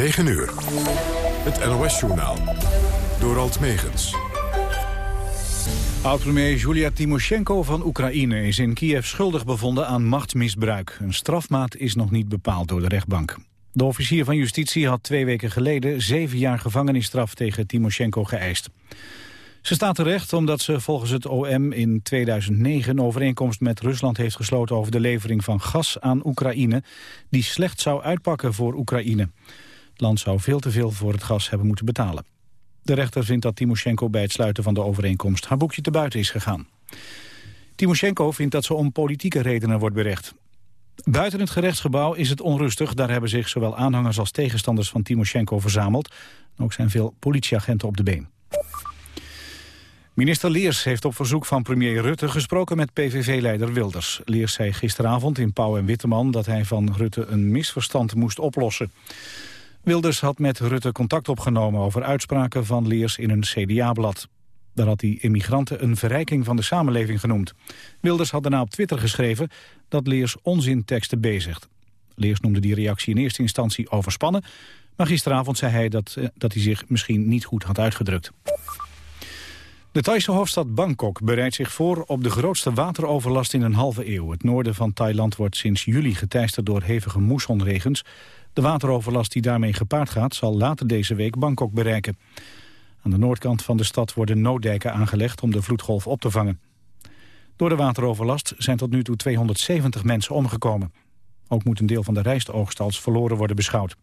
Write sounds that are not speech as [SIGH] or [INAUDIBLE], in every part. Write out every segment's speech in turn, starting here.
9 uur. Het NOS-journaal. Door Alt Megens. Oud-premier Julia Timoshenko van Oekraïne is in Kiev schuldig bevonden aan machtsmisbruik. Een strafmaat is nog niet bepaald door de rechtbank. De officier van justitie had twee weken geleden zeven jaar gevangenisstraf tegen Timoshenko geëist. Ze staat terecht omdat ze volgens het OM in 2009 een overeenkomst met Rusland heeft gesloten over de levering van gas aan Oekraïne, die slecht zou uitpakken voor Oekraïne. Land zou veel te veel voor het gas hebben moeten betalen. De rechter vindt dat Timoshenko bij het sluiten van de overeenkomst haar boekje te buiten is gegaan. Timoshenko vindt dat ze om politieke redenen wordt berecht. Buiten het gerechtsgebouw is het onrustig. Daar hebben zich zowel aanhangers als tegenstanders van Timoshenko verzameld. Ook zijn veel politieagenten op de been. Minister Leers heeft op verzoek van premier Rutte gesproken met PVV-leider Wilders. Leers zei gisteravond in Pauw en Witteman dat hij van Rutte een misverstand moest oplossen. Wilders had met Rutte contact opgenomen over uitspraken van Leers in een CDA-blad. Daar had hij immigranten een verrijking van de samenleving genoemd. Wilders had daarna op Twitter geschreven dat Leers onzinteksten bezigt. Leers noemde die reactie in eerste instantie overspannen... maar gisteravond zei hij dat, eh, dat hij zich misschien niet goed had uitgedrukt. De Thaise hoofdstad Bangkok bereidt zich voor op de grootste wateroverlast in een halve eeuw. Het noorden van Thailand wordt sinds juli geteisterd door hevige moessonregens. De wateroverlast die daarmee gepaard gaat zal later deze week Bangkok bereiken. Aan de noordkant van de stad worden nooddijken aangelegd om de vloedgolf op te vangen. Door de wateroverlast zijn tot nu toe 270 mensen omgekomen. Ook moet een deel van de rijstoogst als verloren worden beschouwd.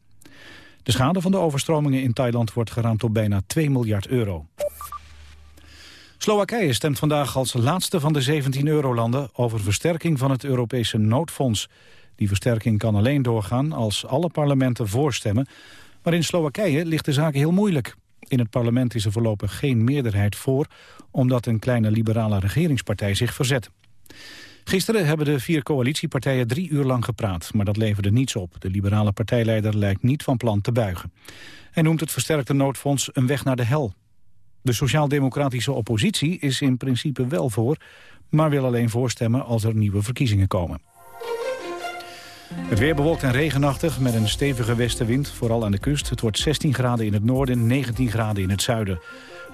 De schade van de overstromingen in Thailand wordt geraamd op bijna 2 miljard euro. Slowakije stemt vandaag als laatste van de 17 eurolanden over versterking van het Europese noodfonds. Die versterking kan alleen doorgaan als alle parlementen voorstemmen. Maar in Slowakije ligt de zaak heel moeilijk. In het parlement is er voorlopig geen meerderheid voor... omdat een kleine liberale regeringspartij zich verzet. Gisteren hebben de vier coalitiepartijen drie uur lang gepraat... maar dat leverde niets op. De liberale partijleider lijkt niet van plan te buigen. Hij noemt het versterkte noodfonds een weg naar de hel. De sociaal-democratische oppositie is in principe wel voor... maar wil alleen voorstemmen als er nieuwe verkiezingen komen. Het weer bewolkt en regenachtig met een stevige westenwind, vooral aan de kust. Het wordt 16 graden in het noorden, 19 graden in het zuiden.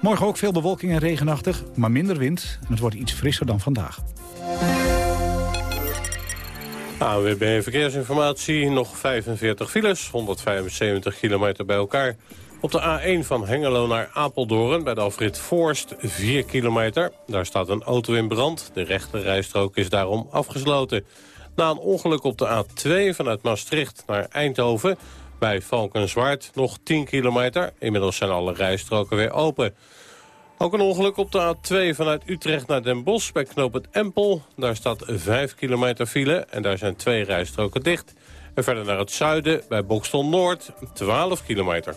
Morgen ook veel bewolking en regenachtig, maar minder wind. En het wordt iets frisser dan vandaag. AWB Verkeersinformatie, nog 45 files, 175 kilometer bij elkaar. Op de A1 van Hengelo naar Apeldoorn bij de afrit Voorst 4 kilometer. Daar staat een auto in brand. De rechte rijstrook is daarom afgesloten. Na een ongeluk op de A2 vanuit Maastricht naar Eindhoven... bij Valkenswaard nog 10 kilometer. Inmiddels zijn alle rijstroken weer open. Ook een ongeluk op de A2 vanuit Utrecht naar Den Bosch bij knoop het Empel. Daar staat 5 kilometer file en daar zijn twee rijstroken dicht. En verder naar het zuiden bij Bokstel Noord 12 kilometer.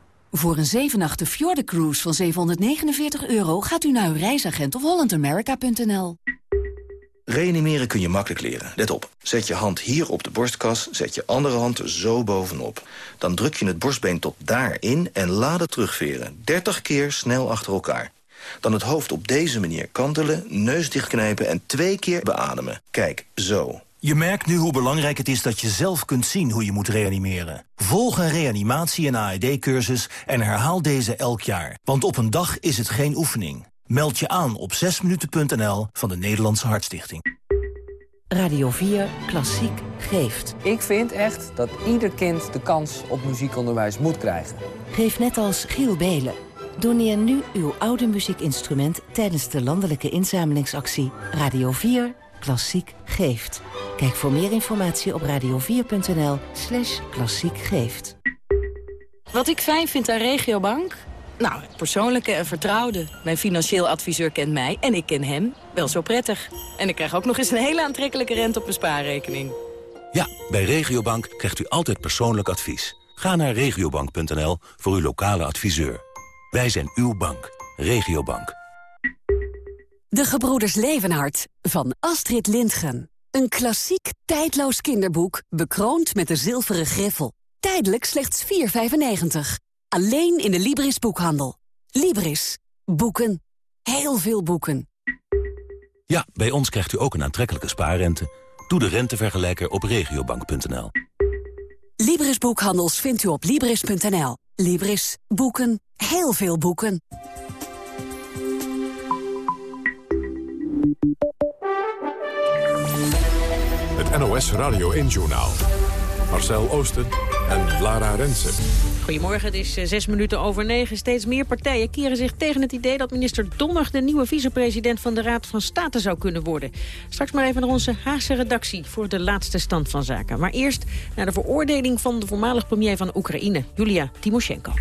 Voor een 7 Fjorden Cruise van 749 euro gaat u naar uw reisagent of hollandamerica.nl. Reanimeren kun je makkelijk leren. Let op. Zet je hand hier op de borstkas, zet je andere hand zo bovenop. Dan druk je het borstbeen tot daarin en laat het terugveren. 30 keer snel achter elkaar. Dan het hoofd op deze manier kantelen, neus dichtknijpen en twee keer beademen. Kijk, zo. Je merkt nu hoe belangrijk het is dat je zelf kunt zien hoe je moet reanimeren. Volg een reanimatie- en AED-cursus en herhaal deze elk jaar. Want op een dag is het geen oefening. Meld je aan op 6minuten.nl van de Nederlandse Hartstichting. Radio 4 Klassiek geeft. Ik vind echt dat ieder kind de kans op muziekonderwijs moet krijgen. Geef net als Giel Belen. Doneer nu uw oude muziekinstrument tijdens de landelijke inzamelingsactie Radio 4 Klassiek geeft. Kijk voor meer informatie op radio4.nl slash klassiek geeft. Wat ik fijn vind aan Regiobank? Nou, het persoonlijke en vertrouwde. Mijn financieel adviseur kent mij en ik ken hem wel zo prettig. En ik krijg ook nog eens een hele aantrekkelijke rente op mijn spaarrekening. Ja, bij Regiobank krijgt u altijd persoonlijk advies. Ga naar regiobank.nl voor uw lokale adviseur. Wij zijn uw bank. Regiobank. De Gebroeders Levenhart van Astrid Lindgren. Een klassiek, tijdloos kinderboek, bekroond met de zilveren griffel. Tijdelijk slechts 4,95. Alleen in de Libris boekhandel. Libris. Boeken. Heel veel boeken. Ja, bij ons krijgt u ook een aantrekkelijke spaarrente. Doe de rentevergelijker op regiobank.nl. Libris Boekhandels vindt u op Libris.nl. Libris. Boeken. Heel veel boeken. NOS Radio 1-journaal. Marcel Oosten en Lara Rensen. Goedemorgen, het is eh, zes minuten over negen. Steeds meer partijen keren zich tegen het idee dat minister Donner... de nieuwe vicepresident van de Raad van State zou kunnen worden. Straks maar even naar onze Haagse redactie voor de laatste stand van zaken. Maar eerst naar de veroordeling van de voormalig premier van Oekraïne, Julia Timoshenko.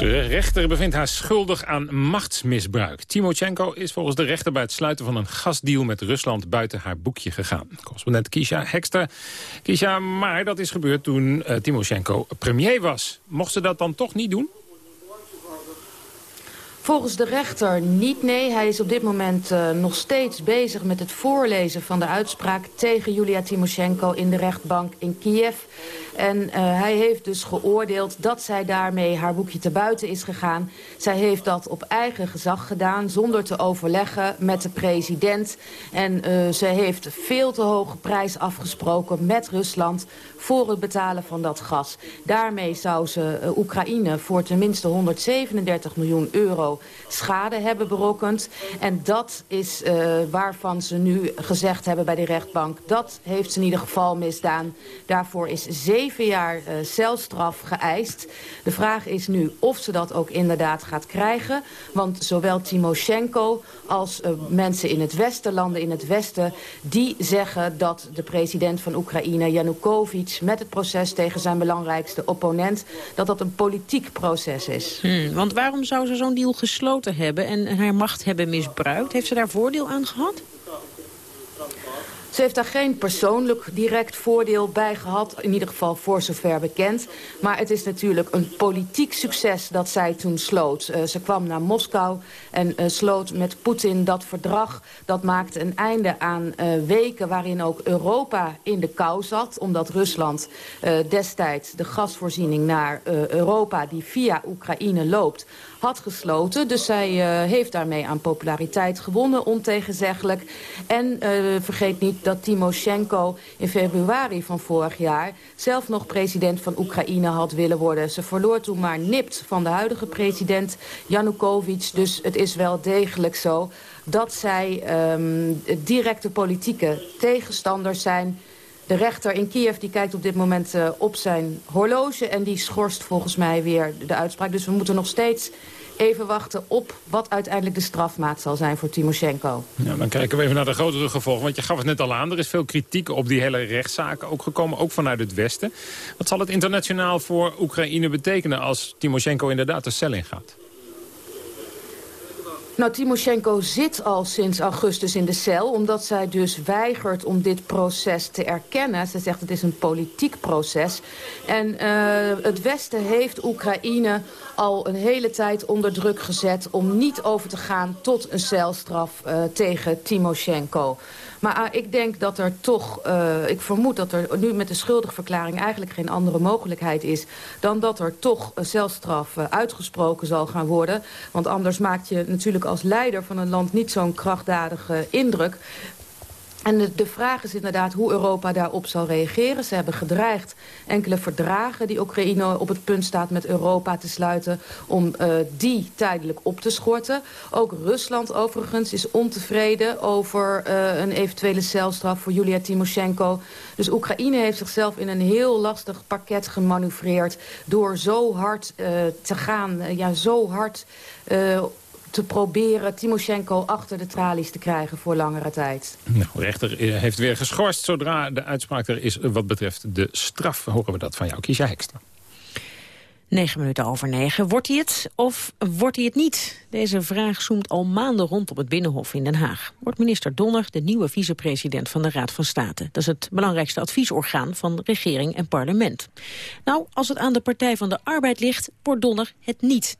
De rechter bevindt haar schuldig aan machtsmisbruik. Timochenko is volgens de rechter bij het sluiten van een gasdeal met Rusland buiten haar boekje gegaan. Correspondent Kisha Hekster. Kisha, maar dat is gebeurd toen uh, Timoshenko premier was. Mocht ze dat dan toch niet doen? Volgens de rechter niet, nee. Hij is op dit moment uh, nog steeds bezig met het voorlezen van de uitspraak... tegen Julia Timoshenko in de rechtbank in Kiev. En uh, hij heeft dus geoordeeld dat zij daarmee haar boekje te buiten is gegaan. Zij heeft dat op eigen gezag gedaan, zonder te overleggen met de president. En uh, ze heeft veel te hoge prijs afgesproken met Rusland voor het betalen van dat gas. Daarmee zou ze uh, Oekraïne voor tenminste 137 miljoen euro schade hebben berokkend. En dat is waarvan ze nu gezegd hebben bij de rechtbank... dat heeft ze in ieder geval misdaan. Daarvoor is zeven jaar uh, celstraf geëist. De vraag is nu of ze dat ook inderdaad gaat krijgen. Want zowel Timoshenko als uh, mensen in het Westen, landen in het Westen... die zeggen dat de president van Oekraïne, Yanukovych... met het proces tegen zijn belangrijkste opponent... dat dat een politiek proces is. Hmm, want waarom zou ze zo'n deal gesloten hebben... en haar macht hebben misbruikt? Heeft ze daar voordeel aan gehad? Ze heeft daar geen persoonlijk direct voordeel bij gehad. In ieder geval voor zover bekend. Maar het is natuurlijk een politiek succes dat zij toen sloot. Uh, ze kwam naar Moskou en uh, sloot met Poetin dat verdrag. Dat maakte een einde aan uh, weken waarin ook Europa in de kou zat. Omdat Rusland destijds de gasvoorziening naar Europa die via Oekraïne loopt had gesloten. Dus zij uh, heeft daarmee aan populariteit gewonnen, ontegenzeggelijk. En uh, vergeet niet dat Timoshenko in februari van vorig jaar... zelf nog president van Oekraïne had willen worden. Ze verloor toen maar nipt van de huidige president Yanukovych. Dus het is wel degelijk zo dat zij um, directe politieke tegenstanders zijn... De rechter in Kiev die kijkt op dit moment uh, op zijn horloge... en die schorst volgens mij weer de uitspraak. Dus we moeten nog steeds even wachten op wat uiteindelijk de strafmaat zal zijn voor Timoshenko. Dan kijken we even naar de grotere gevolgen. Want je gaf het net al aan, er is veel kritiek op die hele rechtszaken ook gekomen. Ook vanuit het Westen. Wat zal het internationaal voor Oekraïne betekenen als Timoshenko inderdaad de cel in gaat? Nou, Timoshenko zit al sinds augustus in de cel... omdat zij dus weigert om dit proces te erkennen. Ze zegt het is een politiek proces. En uh, het Westen heeft Oekraïne al een hele tijd onder druk gezet... om niet over te gaan tot een celstraf uh, tegen Timoshenko. Maar uh, ik denk dat er toch, uh, ik vermoed dat er nu met de schuldigverklaring eigenlijk geen andere mogelijkheid is... dan dat er toch celstraf uh, uitgesproken zal gaan worden. Want anders maak je natuurlijk als leider van een land niet zo'n krachtdadige indruk. En de, de, vraag is inderdaad hoe Europa daarop zal reageren. Ze hebben gedreigd enkele verdragen die Oekraïne op het punt staat met Europa te sluiten... om uh, die tijdelijk op te schorten. Ook Rusland overigens is ontevreden over uh, een eventuele celstraf voor Julia Timoshenko. Dus Oekraïne heeft zichzelf in een heel lastig pakket gemanoeuvreerd... door zo hard uh, te gaan, ja, zo hard te proberen Timoshenko achter de tralies te krijgen voor langere tijd. Nou, de rechter heeft weer geschorst zodra de uitspraak er is wat betreft de straf. Horen we dat van jou, Kiesja Hekster. Negen minuten over negen. Wordt hij het of wordt hij het niet? Deze vraag zoomt al maanden rond op het Binnenhof in Den Haag. Wordt minister Donner de nieuwe vicepresident van de Raad van State? Dat is het belangrijkste adviesorgaan van regering en parlement. Nou, als het aan de Partij van de Arbeid ligt, wordt Donner het niet.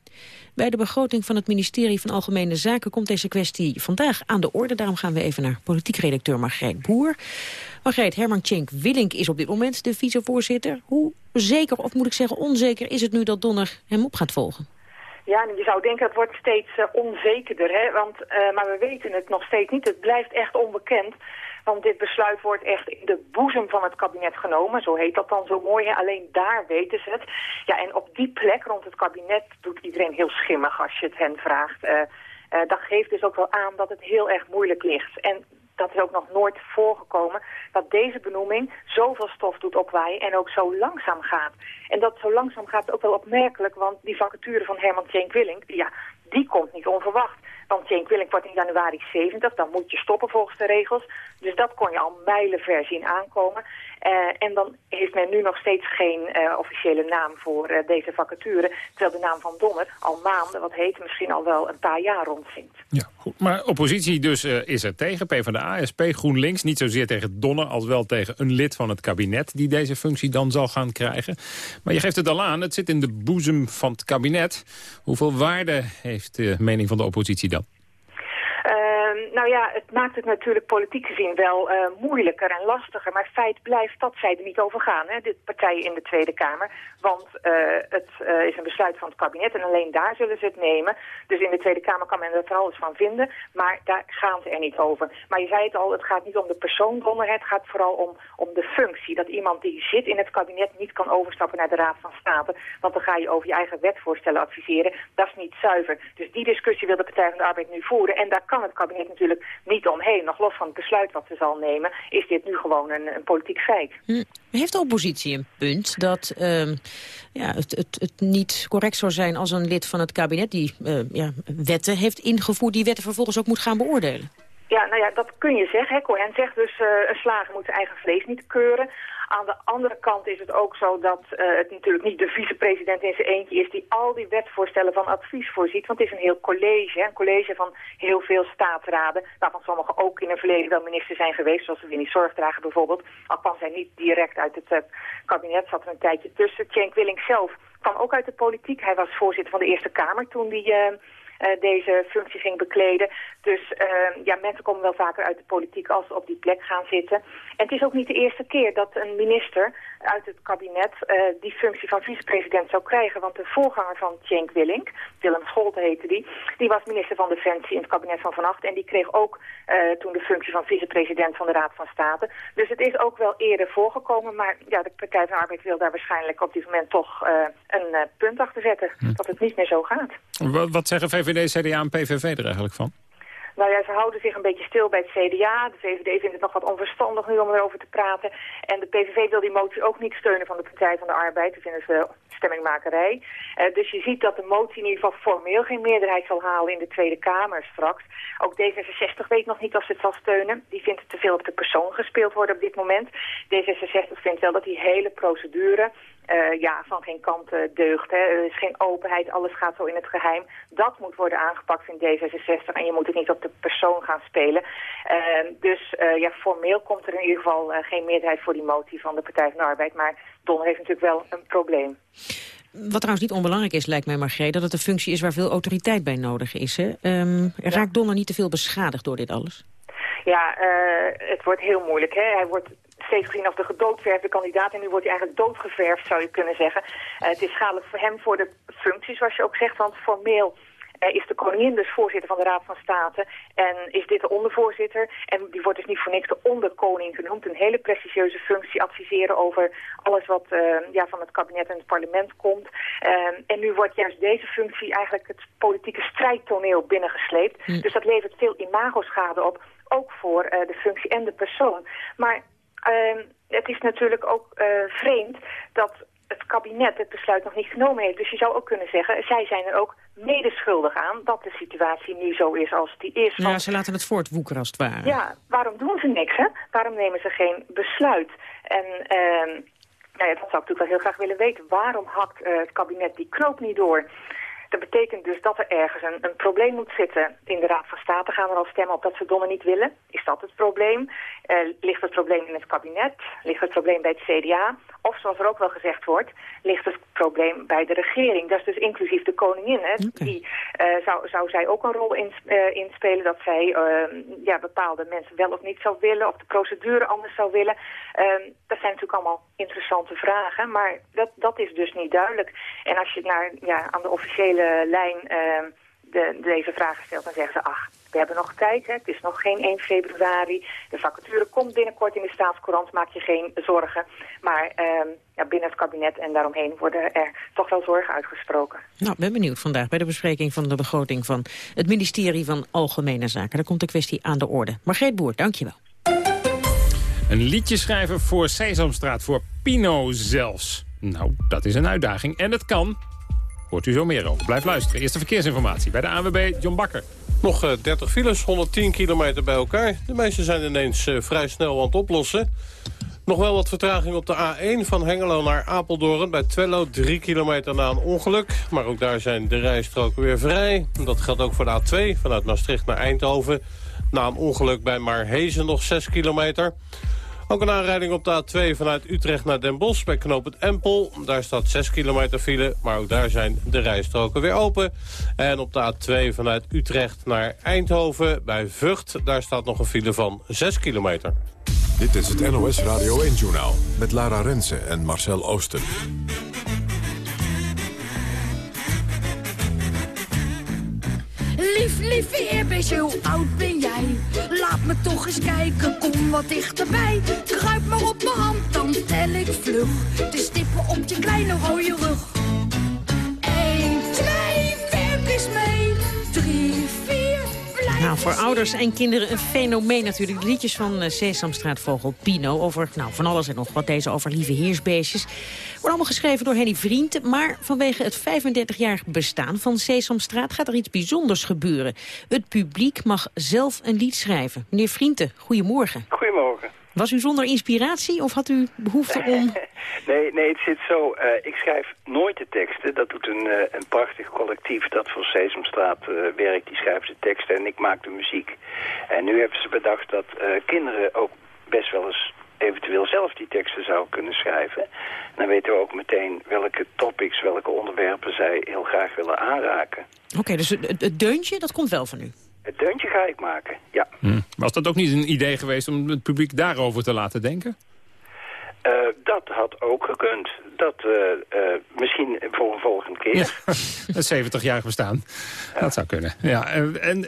Bij de begroting van het ministerie van Algemene Zaken komt deze kwestie vandaag aan de orde. Daarom gaan we even naar politiek redacteur Margreet Boer. Margreet, Herman Tjenk Willink is op dit moment de vicevoorzitter. Hoe zeker, of moet ik zeggen onzeker, is het nu dat Donner hem op gaat volgen? Ja, je zou denken het wordt steeds uh, onzekerder, hè? Want, uh, maar we weten het nog steeds niet. Het blijft echt onbekend. Want dit besluit wordt echt in de boezem van het kabinet genomen. Zo heet dat dan zo mooi. Alleen daar weten ze het. Ja, en op die plek rond het kabinet doet iedereen heel schimmig als je het hen vraagt. Uh, dat geeft dus ook wel aan dat het heel erg moeilijk ligt. En dat is ook nog nooit voorgekomen, dat deze benoeming zoveel stof doet opwaaien en ook zo langzaam gaat. En dat zo langzaam gaat ook wel opmerkelijk, want die vacature van Herman Tjenk Willink, ja, die komt niet onverwacht. Want Cenk Willink wordt in januari 70, dan moet je stoppen volgens de regels. Dus dat kon je al mijlenver zien aankomen. Uh, en dan heeft men nu nog steeds geen uh, officiële naam voor uh, deze vacature. Terwijl de naam van Donner al maanden, wat heet, misschien al wel een paar jaar rondzinkt. Ja, goed. Maar oppositie dus is er tegen. PvdA, SP, GroenLinks. Niet zozeer tegen Donner als wel tegen een lid van het kabinet... die deze functie dan zal gaan krijgen. Maar je geeft het al aan, het zit in de boezem van het kabinet. Hoeveel waarde heeft de mening van de oppositie dan? Nou ja, het maakt het natuurlijk politiek gezien wel uh, moeilijker en lastiger. Maar feit blijft dat zij er niet over gaan, hè, de partijen in de Tweede Kamer. Want uh, het is een besluit van het kabinet en alleen daar zullen ze het nemen. Dus in de Tweede Kamer kan men er van alles van vinden, maar daar gaan ze er niet over. Maar je zei het al, het gaat niet om de persoon onder het gaat vooral om, om de functie. Dat iemand die zit in het kabinet niet kan overstappen naar de Raad van State. Want dan ga je over je eigen wetvoorstellen adviseren. Dat is niet zuiver. Dus die discussie wil de Partij van de Arbeid nu voeren. En daar kan het kabinet natuurlijk niet omheen. Nog los van het besluit wat ze zal nemen, is dit nu gewoon een, een politiek feit. Hm. Heeft de oppositie een punt dat uh, ja, het, het, het, niet correct zou zijn als een lid van het kabinet die uh, ja, wetten heeft ingevoerd, die wetten vervolgens ook moet gaan beoordelen? Ja, nou ja, dat kun je zeggen. Cohen zegt dus, uh, een slager moet zijn eigen vlees niet keuren. Aan de andere kant is het ook zo dat uh, het natuurlijk niet de vicepresident in zijn eentje is die al die wetvoorstellen van advies voorziet. Want het is een heel college, een college van heel veel staatsraden, waarvan sommigen ook in het verleden wel minister zijn geweest, zoals Winnie Zorgdrager bijvoorbeeld. Al kwam zij niet direct uit het uh, kabinet, zat er een tijdje tussen. Cenk Willink zelf kwam ook uit de politiek. Hij was voorzitter van de Eerste Kamer toen die... Uh, deze functie ging bekleden. Dus ja, mensen komen wel vaker uit de politiek als ze op die plek gaan zitten. En het is ook niet de eerste keer dat een minister uit het kabinet uh, die functie van vicepresident zou krijgen. Want de voorganger van Cenk Willink, Willem Scholte heette die, die was minister van Defensie in het kabinet van Van Acht. En die kreeg ook toen de functie van vicepresident van de Raad van State. Dus het is ook wel eerder voorgekomen. Maar ja, de Partij van Arbeid wil daar waarschijnlijk op dit moment toch een punt achter zetten. Hm. Dat het niet meer zo gaat. Wat, wat zeggen VVD, CDA en PVV er eigenlijk van? Nou ja, ze houden zich een beetje stil bij het CDA. De VVD vindt het nog wat onverstandig nu om erover te praten. En de PVV wil die motie ook niet steunen van de Partij van de Arbeid. Die vinden ze stemmingmakerij. Uh, dus je ziet dat de motie in ieder geval formeel geen meerderheid zal halen in de Tweede Kamer straks. Ook D66 weet nog niet of ze het zal steunen. Die vindt het te veel op de persoon gespeeld worden op dit moment. D66 vindt wel dat die hele procedure uh, ja, van geen kant uh, deugt. Hè. Er is geen openheid, alles gaat zo in het geheim. Dat moet worden aangepakt in D66 en je moet het niet op de persoon gaan spelen. Uh, dus ja, formeel komt er in ieder geval geen meerderheid voor die motie van de Partij van de Arbeid. Maar Don heeft natuurlijk wel een probleem. Wat trouwens niet onbelangrijk is, lijkt mij Margreet, dat het een functie is waar veel autoriteit bij nodig is. Hè? Um, raakt Donner niet te veel beschadigd door dit alles? Ja, het wordt heel moeilijk. Hè? Hij wordt steeds gezien als de gedoodverfde kandidaat. En nu wordt hij eigenlijk doodgeverfd, zou je kunnen zeggen. Uh, het is schadelijk voor hem voor de functie, zoals je ook zegt. Want formeel uh, is de koningin dus voorzitter van de Raad van State. En is dit de ondervoorzitter. En die wordt dus niet voor niks de onderkoning genoemd. Een hele prestigieuze functie. Adviseren over alles wat uh, ja, van het kabinet en het parlement komt. en nu wordt juist deze functie eigenlijk het politieke strijdtoneel binnengesleept. Mm. Dus dat levert veel imagoschade op. Ook voor de functie en de persoon. Maar uh, het is natuurlijk ook uh, vreemd dat het kabinet het besluit nog niet genomen heeft. Dus je zou ook kunnen zeggen, zij zijn er ook medeschuldig aan dat de situatie nu zo is als die is. Ja, ze laten het voortwoekeren als het ware. Ja, waarom doen ze niks, hè? Waarom nemen ze geen besluit? En... Uh, Nou ja, dat zou ik natuurlijk wel heel graag willen weten. Waarom hakt uh, het kabinet die knoop niet door? Dat betekent dus dat er ergens een, een, probleem moet zitten. In de Raad van State gaan er al stemmen op dat ze donnen niet willen. Is dat het probleem? Uh, ligt het probleem in het kabinet? Ligt het probleem bij het CDA? Of zoals er ook wel gezegd wordt, ligt het probleem bij de regering. Dat is dus inclusief de koningin. Hè? Die, uh, zou, zou zij ook een rol in, uh, inspelen dat zij uh, ja, bepaalde mensen wel of niet zou willen... of de procedure anders zou willen. Ehm, dat zijn natuurlijk allemaal interessante vragen, maar dat, dat is dus niet duidelijk. En als je naar, ja, aan de officiële lijn ehm, de, deze vragen stelt, dan zeggen ze... ach, we hebben nog tijd, hè. het is nog geen 1 februari. De vacature komt binnenkort in de staatscourant, maak je geen zorgen. Maar uh, ja, binnen het kabinet en daaromheen worden er toch wel zorgen uitgesproken. Nou, ben benieuwd vandaag bij de bespreking van de begroting van het ministerie van Algemene Zaken. Daar komt de kwestie aan de orde. Margreet Boer, dankjewel. Een liedje schrijven voor Sesamstraat, voor Pino zelfs. Nou, dat is een uitdaging en het kan. Hoort u zo meer over. Blijf luisteren. Eerste verkeersinformatie bij de ANWB John Bakker. Nog 30 eh, files, 110 kilometer bij elkaar. De meeste zijn ineens uh, vrij snel aan het oplossen. Nog wel wat vertraging op de A1 van Hengelo naar Apeldoorn. Bij Twello 3 kilometer na een ongeluk. Maar ook daar zijn de rijstroken weer vrij. Dat geldt ook voor de A2 vanuit Maastricht naar Eindhoven. Na een ongeluk bij Marhezen nog 6 kilometer. Ook een aanrijding op de A2 vanuit Utrecht naar Den Bosch bij knooppunt Empel. Daar staat 6 kilometer file, maar ook daar zijn de rijstroken weer open. En op de A2 vanuit Utrecht naar Eindhoven bij Vught... daar staat nog een file van 6 kilometer. Dit is het NOS Radio 1-journaal met Lara Rensen en Marcel Oosten. Lief, lief eerbeestje, hoe oud ben jij? Laat me toch eens kijken, kom wat dichterbij. Kruip maar op mijn hand, dan tel ik vlug. De stippen op je kleine rode rug. Nou, voor ouders en kinderen een fenomeen natuurlijk. Liedjes van uh, Sesamstraatvogel Pino over nou, van alles en nog wat. Deze over lieve heersbeestjes. Worden allemaal geschreven door Henny Vriend. Maar vanwege het 35-jarig bestaan van Sesamstraat gaat er iets bijzonders gebeuren. Het publiek mag zelf een lied schrijven. Meneer Vrienden, goedemorgen. Goedemorgen. Was u zonder inspiratie of had u behoefte [LAUGHS] om... nee, nee, het zit zo. Uh, ik schrijf nooit de teksten. Dat doet een, uh, een prachtig collectief dat voor Sesamstraat uh, werkt. Die schrijft de teksten en ik maak de muziek. En nu hebben ze bedacht dat kinderen ook best wel eens eventueel zelf die teksten zou kunnen schrijven. En dan weten we ook meteen welke topics, welke onderwerpen zij heel graag willen aanraken. Oké, okay, dus het, het deuntje, dat komt wel van u? Het deuntje ga ik maken, ja. Hm. Was dat ook niet een idee geweest om het publiek daarover te laten denken? Uh, dat had ook gekund. Dat uh, uh, misschien voor een volgende keer. Ja, [LAUGHS] het 70 jaar bestaan. Ja. Dat zou kunnen. Ja, en,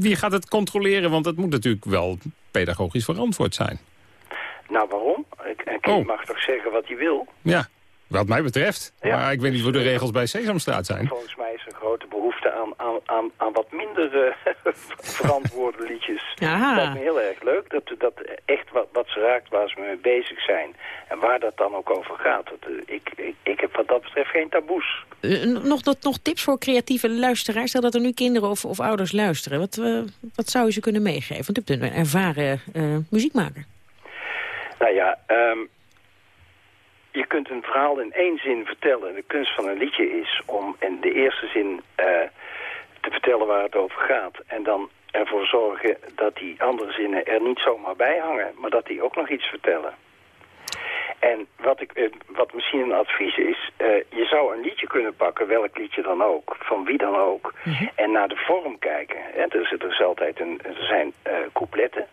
wie gaat het controleren? Want het moet natuurlijk wel pedagogisch verantwoord zijn. Nou, waarom? Een kind oh. mag toch zeggen wat hij wil? Ja, wat mij betreft. Ja. Maar ik weet niet hoe de regels bij Sesamstraat zijn. Volgens mij is er een grote behoefte aan, aan, aan, aan wat minder uh, [LAUGHS] verantwoorde liedjes. Ja. Dat lijkt me heel erg leuk. Dat, dat echt wat, wat ze raakt waar ze mee bezig zijn. En waar dat dan ook over gaat. Dat, uh, ik, ik, ik heb wat dat betreft geen taboes. Uh, nog, nog, nog tips voor creatieve luisteraars? Stel dat er nu kinderen of, of ouders luisteren. Wat, wat zou je ze kunnen meegeven? Want u bent een ervaren muziekmaker. Nou ja, um, je kunt een verhaal in één zin vertellen. De kunst van een liedje is om in de eerste zin uh, te vertellen waar het over gaat. En dan ervoor zorgen dat die andere zinnen er niet zomaar bij hangen, maar dat die ook nog iets vertellen. En wat, ik, uh, wat misschien een advies is, uh, je zou een liedje kunnen pakken, welk liedje dan ook, van wie dan ook, mm -hmm. en naar de vorm kijken. En er, is, er is altijd een, er zijn coupletten.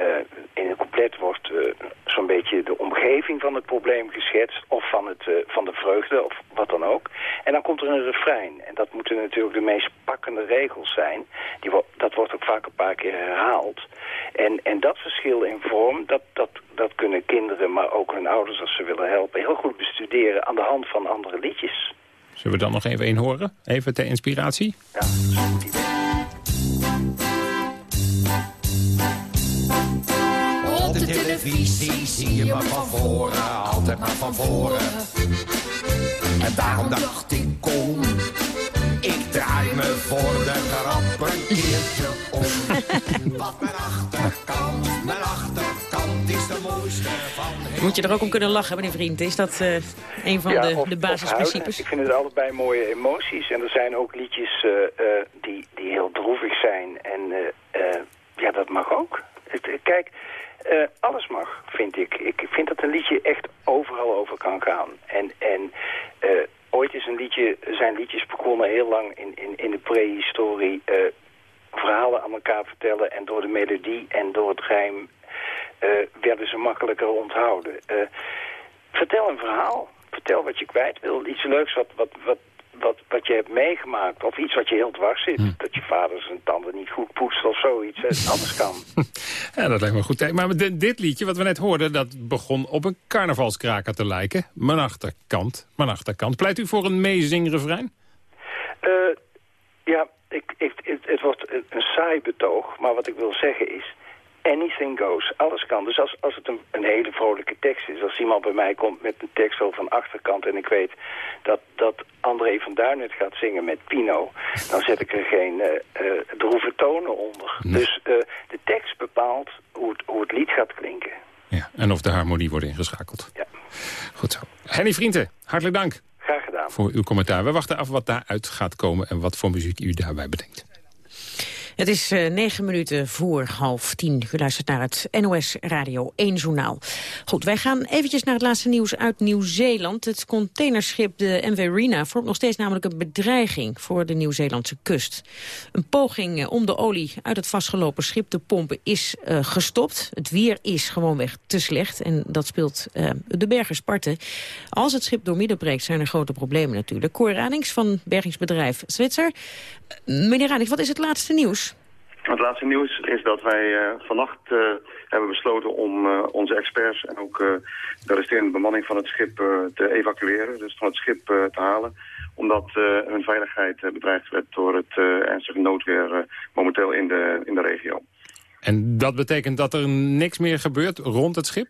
Uh, in een couplet wordt uh, zo'n beetje de omgeving van het probleem geschetst... of van, het, uh, van de vreugde, of wat dan ook. En dan komt er een refrein. En dat moeten natuurlijk de meest pakkende regels zijn. Die wo dat wordt ook vaak een paar keer herhaald. En, en dat verschil in vorm, dat, dat, dat kunnen kinderen... maar ook hun ouders, als ze willen helpen... heel goed bestuderen aan de hand van andere liedjes. Zullen we dan nog even een horen? Even ter inspiratie? Ja, dat is een goed idee. Televisie zie je maar van voren, altijd maar van voren. En daarom dacht ik, kom, ik draai me voor de grap een keertje om. [LAUGHS] Wat mijn achterkant, mijn achterkant is de mooiste van Moet je er ook om kunnen lachen, meneer Vriend? Is dat uh, een van ja, de, of, de basisprincipes? Ik vind het allebei mooie emoties. En er zijn ook liedjes uh, uh, die, die heel droevig zijn. En ja, dat mag ook. Het, kijk, alles mag, vind ik. Ik vind dat een liedje echt overal over kan gaan. En, en ooit is een liedje, zijn liedjes begonnen heel lang in, in, in de prehistorie verhalen aan elkaar vertellen en door de melodie en door het rijm werden ze makkelijker onthouden. Vertel een verhaal. Vertel wat je kwijt wil. Iets leuks wat, wat, wat, wat, wat je hebt meegemaakt. Of iets wat je heel dwars zit. Hm. Dat je vader zijn tanden niet goed poetst of zoiets. Alles kan. [LAUGHS] ja, dat lijkt me goed. Maar dit liedje wat we net hoorden... dat begon op een carnavalskraker te lijken. Mijn achterkant. Mijn achterkant. Pleit u voor een meezingrefrein? Uh, ja, ik, ik, het, het wordt een saai betoog. Maar wat ik wil zeggen is anything goes. Alles kan. Dus als, als het een, een, hele vrolijke tekst is, als iemand bij mij komt met een tekst over van achterkant en ik weet dat, dat André van Duin het gaat zingen met Pino, dan zet ik er geen uh, uh, droeve tonen onder. Dus uh, de tekst bepaalt hoe het, hoe het lied gaat klinken. Ja, en of de harmonie wordt ingeschakeld. Ja. Goed zo. Henny Vrienden, hartelijk dank. Graag gedaan. Voor uw commentaar. We wachten af wat daaruit gaat komen en wat voor muziek u daarbij bedenkt. Het is uh, negen minuten voor half tien. U luistert naar het NOS Radio 1 journaal. Goed, wij gaan eventjes naar het laatste nieuws uit Nieuw-Zeeland. Het containerschip de MV Rena vormt nog steeds namelijk een bedreiging voor de Nieuw-Zeelandse kust. Een poging eh, om de olie uit het vastgelopen schip te pompen is uh, gestopt. Het weer is gewoonweg te slecht en dat speelt de bergers parten. Als het schip doormidden breekt zijn er grote problemen natuurlijk. Cor Radings van bergingsbedrijf Zwitser. meneer Radings, wat is het laatste nieuws? Het laatste nieuws is dat wij uh, vannacht uh, hebben besloten om uh, onze experts en ook de resterende bemanning van het schip te evacueren. Dus van het schip te halen. Omdat hun veiligheid bedreigd werd door het ernstige noodweer momenteel in de, in de regio. En dat betekent dat er niks meer gebeurt rond het schip?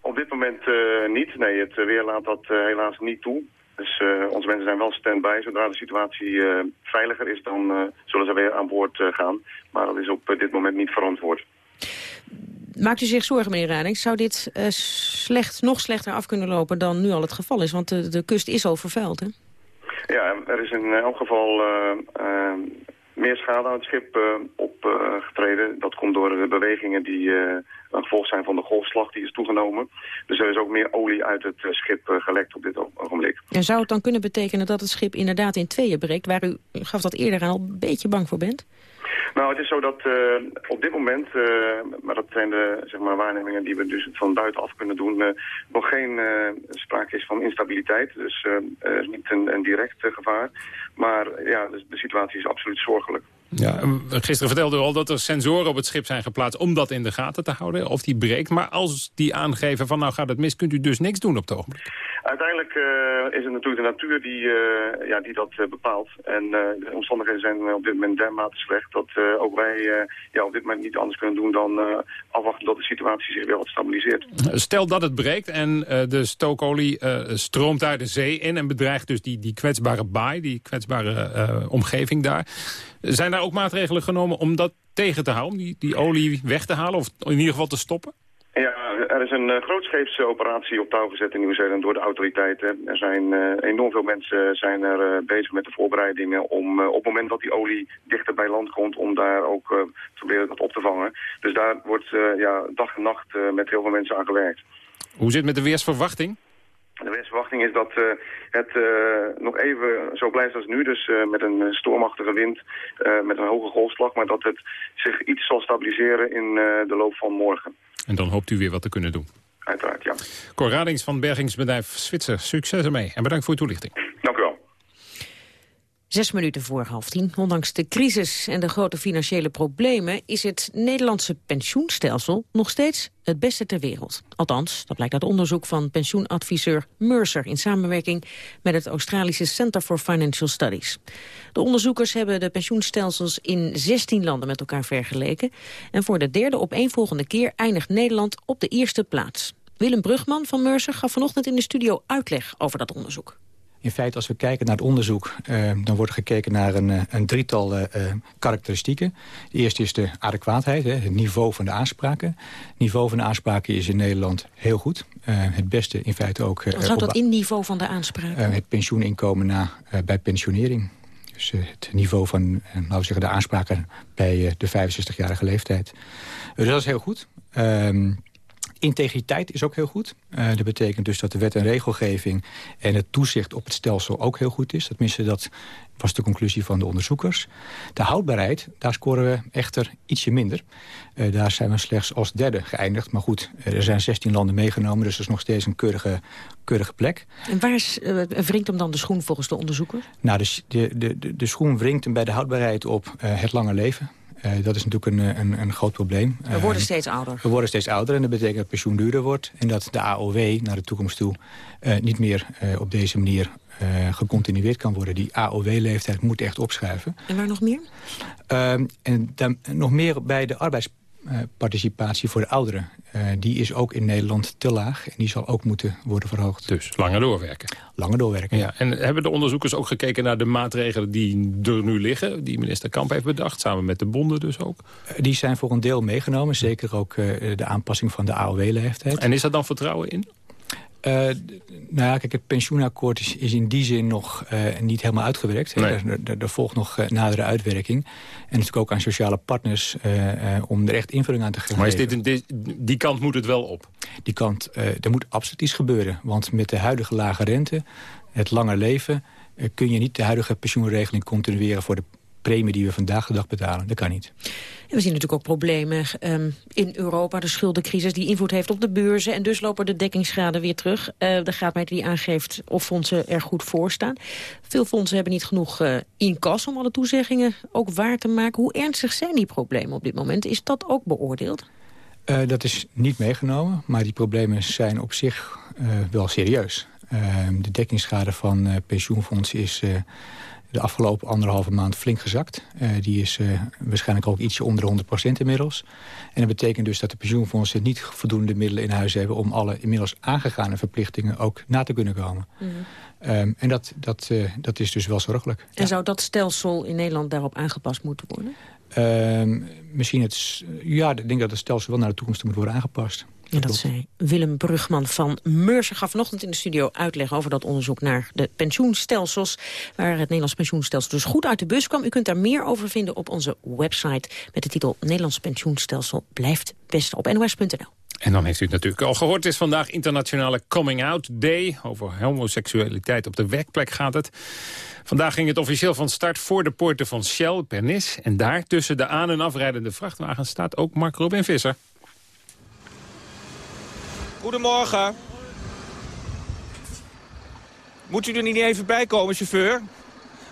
Op dit moment niet. Nee, het weer laat dat helaas niet toe. Dus uh, onze mensen zijn wel stand-by. Zodra de situatie uh, veiliger is, dan uh, zullen ze weer aan boord gaan. Maar dat is op dit moment niet verantwoord. Maakt u zich zorgen, meneer Rading? Zou dit slecht, nog slechter af kunnen lopen dan nu al het geval is? Want de, de kust is al vervuild, hè? Ja, er is in elk geval meer schade aan het schip opgetreden. dat komt door de bewegingen die een gevolg zijn van de golfslag die is toegenomen. Dus er is ook meer olie uit het eh, schip eh, gelekt op dit ogenblik. En zou het dan kunnen betekenen dat het schip inderdaad in tweeën breekt... waar u, gaf dat eerder aan, al een beetje bang voor bent? Nou, het is zo dat uh, op dit moment, uh, maar dat zijn de zeg maar, waarnemingen die we dus van buitenaf kunnen doen, uh, nog geen sprake is van instabiliteit. Dus er is niet een, een direct gevaar. Maar ja, de, de situatie is absoluut zorgelijk. Ja, gisteren vertelde u al dat er sensoren op het schip zijn geplaatst om dat in de gaten te houden, of die breekt. Maar als die aangeven van nou gaat het mis, kunt u dus niks doen op het ogenblik. Uiteindelijk uh, is het natuurlijk de natuur die, uh, ja, die dat uh, bepaalt. En de omstandigheden zijn op dit moment dermate slecht dat ook wij ja, op dit moment niet anders kunnen doen dan afwachten tot de situatie zich weer wat stabiliseert. Stel dat het breekt en de stookolie stroomt daar de zee in en bedreigt dus die, die kwetsbare baai, die kwetsbare omgeving daar. Zijn daar ook maatregelen genomen om dat tegen te houden, die, die olie weg te halen of in ieder geval te stoppen? Ja, er is een uh, grootscheepse operatie op touw gezet in Nieuw-Zeeland door de autoriteiten. Er zijn uh, enorm veel mensen zijn er uh, bezig met de voorbereidingen om op het moment dat die olie dichter bij land komt, om daar ook te proberen dat op te vangen. Dus daar wordt ja, dag en nacht met heel veel mensen aan gewerkt. Hoe zit het met de weersverwachting? De weersverwachting is dat uh, het uh, nog even zo blijft als nu. Dus uh, met een stormachtige wind, met een hoge golfslag. Maar dat het zich iets zal stabiliseren in de loop van morgen. En dan hoopt u weer wat te kunnen doen? Uiteraard, ja. Cor Radings van bergingsbedrijf Zwitser. Succes ermee en bedankt voor uw toelichting. Zes minuten voor half tien. Ondanks de crisis en de grote financiële problemen... is het Nederlandse pensioenstelsel nog steeds het beste ter wereld. Althans, dat blijkt uit onderzoek van pensioenadviseur Mercer... in samenwerking met het Australische Center for Financial Studies. De onderzoekers hebben de pensioenstelsels in 16 landen met elkaar vergeleken. En voor de derde opeenvolgende keer eindigt Nederland op de eerste plaats. Willem Brugman van Mercer gaf vanochtend in de studio uitleg over dat onderzoek. In feite, als we kijken naar het onderzoek... Uh, dan wordt er gekeken naar een, een drietal uh, karakteristieken. De eerste is de adequaatheid, hè, het niveau van de aanspraken. Het niveau van de aanspraken is in Nederland heel goed. het beste in feite ook... Wat houdt dat in niveau van de aanspraken? het pensioeninkomen na, bij pensionering. Dus het niveau van laten we zeggen, de aanspraken bij de 65-jarige leeftijd. dus dat is heel goed. Ehm, Integriteit is ook heel goed. Uh, dat betekent dus dat de wet en regelgeving en het toezicht op het stelsel ook heel goed is. Tenminste, dat was de conclusie van de onderzoekers. De houdbaarheid, daar scoren we echter ietsje minder. Uh, daar zijn we slechts als derde geëindigd. Maar goed, er zijn 16 landen meegenomen, dus dat is nog steeds een keurige, keurige plek. En waar is, uh, wringt hem dan de schoen volgens de onderzoekers? Nou, de, de, de, de schoen wringt hem bij de houdbaarheid op het lange leven. Uh, dat is natuurlijk een, een, een groot probleem. We worden steeds ouder. We worden steeds ouder en dat betekent dat pensioen duurder wordt... en dat de AOW naar de toekomst toe niet meer op deze manier gecontinueerd kan worden. Die AOW-leeftijd moet echt opschuiven. En waar nog meer? Ehm, en dan nog meer bij de arbeidsparticipatie voor de ouderen. Uh, die is ook in Nederland te laag. En die zal ook moeten worden verhoogd. Dus langer doorwerken. Langer doorwerken. Ja, en hebben de onderzoekers ook gekeken naar de maatregelen die er nu liggen? Die minister Kamp heeft bedacht, samen met de bonden dus ook? Uh, die zijn voor een deel meegenomen. Zeker ook de aanpassing van de AOW-leeftijd. En is er dan vertrouwen in? Uh, nou ja, kijk, het pensioenakkoord is, is in die zin nog uh, niet helemaal uitgewerkt. Nee. Er, er, er, volgt nog uh, nadere uitwerking. En natuurlijk ook aan sociale partners om er echt invulling aan te geven. Maar is dit een, dit, die kant moet het wel op? Die kant, er moet absoluut iets gebeuren. Want met de huidige lage rente, het langer leven... kun je niet de huidige pensioenregeling continueren voor de premie die we vandaag de dag betalen. Dat kan niet. En we zien natuurlijk ook problemen um, in Europa. De schuldencrisis die invloed heeft op de beurzen. En dus lopen de dekkingsgraden weer terug. Uh, de graadmeter die aangeeft of fondsen er goed voor staan. Veel fondsen hebben niet genoeg uh, in kas om alle toezeggingen ook waar te maken. Hoe ernstig zijn die problemen op dit moment? Is dat ook beoordeeld? Uh, dat is niet meegenomen, maar die problemen zijn op zich wel serieus. Ehm, de dekkingsschade van pensioenfondsen is de afgelopen anderhalve maand flink gezakt. Uh, die is uh, waarschijnlijk ook ietsje onder de 100% inmiddels. En dat betekent dus dat de pensioenfondsen niet voldoende middelen in huis hebben... om alle inmiddels aangegane verplichtingen ook na te kunnen komen. Mm. Um, en dat, dat, uh, dat is dus wel zorgelijk. En ja. zou dat stelsel in Nederland daarop aangepast moeten worden? Um, misschien het... Ja, ik denk dat het stelsel wel naar de toekomst moet worden aangepast. En dat zei Willem Brugman van Mercer. Gaf vanochtend in de studio uitleg over dat onderzoek naar de pensioenstelsels. Waar het Nederlands pensioenstelsel dus goed uit de bus kwam. U kunt daar meer over vinden op onze website. Met de titel Nederlands pensioenstelsel blijft best op nos.nl. En dan heeft u het natuurlijk al gehoord. Het is vandaag internationale Coming Out Day. Over homoseksualiteit op de werkplek gaat het. Vandaag ging het officieel van start voor de poorten van Shell, Pernis. En daar tussen de aan- en afrijdende vrachtwagens staat ook Mark Robin Visser. Goedemorgen. Moet u er niet even bij komen, chauffeur?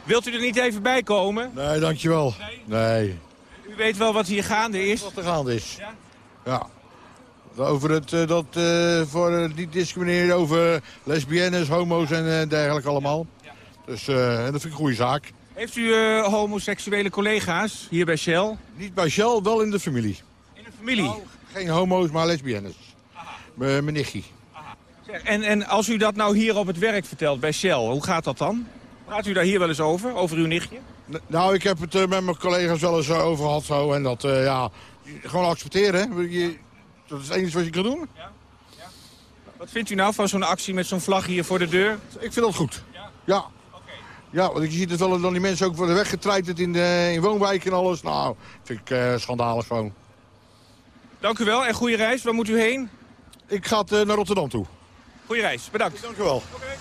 Wilt u er niet even bij komen? Nee, dankjewel. Nee. nee. U weet wel wat hier gaande is? Wat er gaande is. Ja. ja. Over het, uh, dat, uh, voor uh, niet discrimineren over lesbiennes, homo's en dergelijke allemaal. Ja. Dus dat vind ik een goede zaak. Heeft u homoseksuele collega's hier bij Shell? Niet bij Shell, wel in de familie. In de familie? Nou, geen homo's, maar lesbiennes. Mijn nichtje. En, en als u dat nou hier op het werk vertelt bij Shell, hoe gaat dat dan? Praat u daar hier wel eens over, over uw nichtje? Nou, ik heb het uh, met mijn collega's wel eens uh, over gehad zo. En dat, uh, ja, gewoon accepteren. Je, dat is het enige wat je kan doen. Ja? Ja. Wat vindt u nou van zo'n actie met zo'n vlag hier voor de deur? Ik vind dat goed. Ja? Ja. Okay. Ja, want je ziet het wel, dan die mensen ook worden weggetreiterd in, de, in woonwijken en alles. Nou, vind ik schandalig gewoon. Dank u wel en goede reis. Waar moet u heen? Ik ga het, uh, naar Rotterdam toe. Goeie reis, bedankt. Dank u wel. Okay.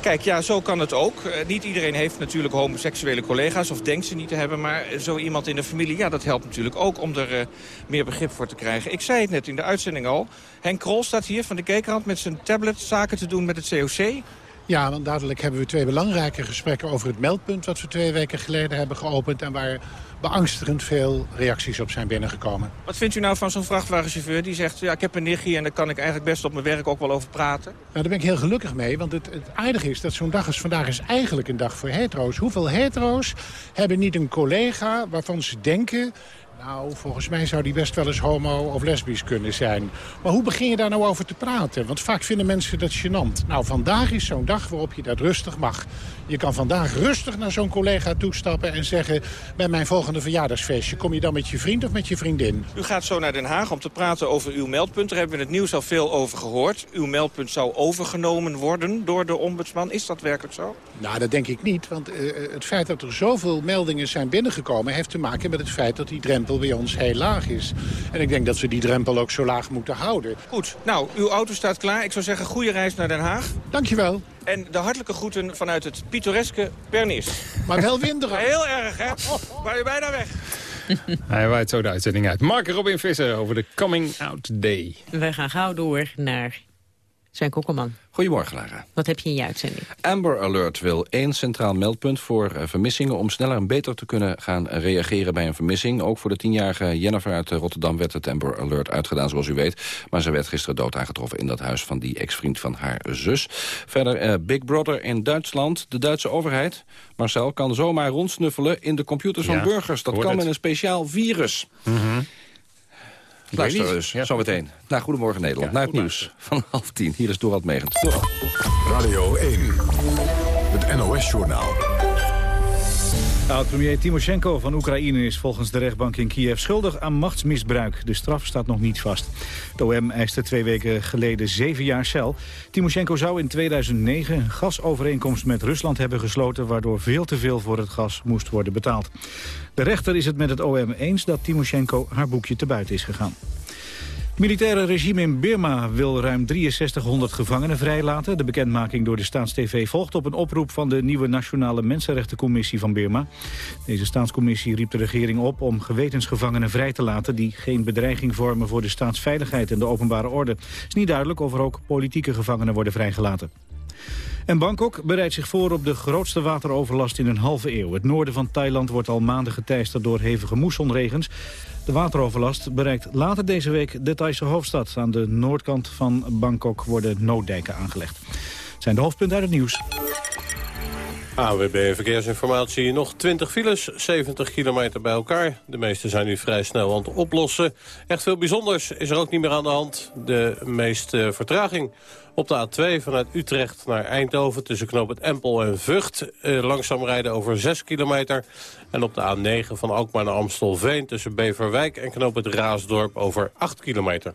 Kijk, ja, zo kan het ook. Uh, niet iedereen heeft natuurlijk homoseksuele collega's of denkt ze niet te hebben. Maar zo iemand in de familie, ja, dat helpt natuurlijk ook om er uh, meer begrip voor te krijgen. Ik zei het net in de uitzending al. Henk Krol staat hier van de Keekrand met zijn tablet zaken te doen met het COC. Ja, want duidelijk hebben we twee belangrijke gesprekken over het meldpunt... wat we twee weken geleden hebben geopend... en waar beangstigend veel reacties op zijn binnengekomen. Wat vindt u nou van zo'n vrachtwagenchauffeur die zegt... ja, ik heb een nichtje en daar kan ik eigenlijk best op mijn werk ook wel over praten? Nou, daar ben ik heel gelukkig mee, want het, het aardige is dat zo'n dag als vandaag is eigenlijk een dag voor hetero's. Hoeveel hetero's hebben niet een collega waarvan ze denken Nou, volgens mij zou die best wel eens homo of lesbisch kunnen zijn. Maar hoe begin je daar nou over te praten? Want vaak vinden mensen dat gênant. Nou, vandaag is zo'n dag waarop je dat rustig mag. Je kan vandaag rustig naar zo'n collega toestappen en zeggen... bij mijn volgende verjaardagsfeestje, kom je dan met je vriend of met je vriendin? U gaat zo naar Den Haag om te praten over uw meldpunt. Daar hebben we in het nieuws al veel over gehoord. Uw meldpunt zou overgenomen worden door de ombudsman. Is dat werkelijk zo? Nou, dat denk ik niet. Want uh, het feit dat er zoveel meldingen zijn binnengekomen... heeft te maken met het feit dat die drempel bij ons heel laag is. En ik denk dat we die drempel ook zo laag moeten houden. Goed. Nou, uw auto staat klaar. Ik zou zeggen, goede reis naar Den Haag. Dankjewel. En de hartelijke groeten vanuit het pittoreske Pernis. Maar wel winderig. [LAUGHS] Heel erg, hè? Maar je bijna weg. Hij waait zo de uitzending uit. Mark Robin Visser over de Coming Out Day. Wij gaan gauw door naar zijn Kokkelman. Goedemorgen, Lara. Wat heb je in je uitzending? Amber Alert wil één centraal meldpunt voor eh, vermissingen... om sneller en beter te kunnen gaan reageren bij een vermissing. Ook voor de tienjarige Jennifer uit Rotterdam werd het Amber Alert uitgedaan, zoals u weet. Maar ze werd gisteren dood aangetroffen in dat huis van die ex-vriend van haar zus. Verder uh, Big Brother in Duitsland. De Duitse overheid, Marcel, kan zomaar rondsnuffelen in de computers van burgers. Dat kan met een speciaal virus. Mm Luister dus, ja. zometeen. Nou, Goedemorgen Nederland, ja, naar het nieuws van half tien. Hier is Dorald Megens. Radio 1, het NOS-journaal. Oud-premier Timoshenko van Oekraïne is volgens de rechtbank in Kiev schuldig aan machtsmisbruik. De straf staat nog niet vast. De OM eiste twee weken geleden zeven jaar cel. Timoshenko zou in 2009 een gasovereenkomst met Rusland hebben gesloten... waardoor veel te veel voor het gas moest worden betaald. De rechter is het met het OM eens dat Timoshenko haar boekje te buiten is gegaan. Het militaire regime in Birma wil ruim 6300 gevangenen vrijlaten. De bekendmaking door de Staatstv volgt op een oproep van de nieuwe Nationale Mensenrechtencommissie van Birma. Deze staatscommissie riep de regering op om gewetensgevangenen vrij te laten... die geen bedreiging vormen voor de staatsveiligheid en de openbare orde. Het is niet duidelijk of er ook politieke gevangenen worden vrijgelaten. En Bangkok bereidt zich voor op de grootste wateroverlast in een halve eeuw. Het noorden van Thailand wordt al maanden geteisterd door hevige moessonregens. De wateroverlast bereikt later deze week de Thaise hoofdstad. Aan de noordkant van Bangkok worden nooddijken aangelegd. Het zijn de hoofdpunten uit het nieuws. AWB Verkeersinformatie. Nog 20 files, 70 kilometer bij elkaar. De meeste zijn nu vrij snel aan het oplossen. Echt veel bijzonders is er ook niet meer aan de hand. De meeste vertraging op de A2 vanuit Utrecht naar Eindhoven... tussen knoop het Empel en Vught. Eh, langzaam rijden over 6 kilometer. En op de A9 van Alkmaar naar Amstelveen... tussen Beverwijk en knoop het Raasdorp over 8 kilometer.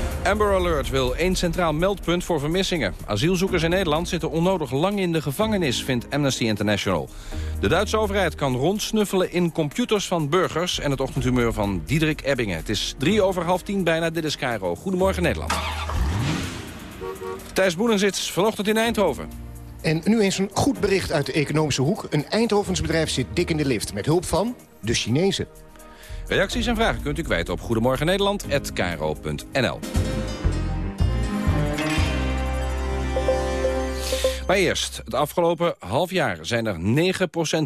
Amber Alert wil één centraal meldpunt voor vermissingen. Asielzoekers in Nederland zitten onnodig lang in de gevangenis, vindt Amnesty International. De Duitse overheid kan rondsnuffelen in computers van burgers... en het ochtendhumeur van Diederik Ebbingen. Het is drie over half tien bijna, dit is Cairo. Goedemorgen Nederland. Thijs Boenen zit vanochtend in Eindhoven. En nu eens een goed bericht uit de economische hoek. Een Eindhovens bedrijf zit dik in de lift met hulp van de Chinezen. Reacties en vragen kunt u kwijt op goedemorgennederland.nl. Maar eerst, het afgelopen half jaar zijn er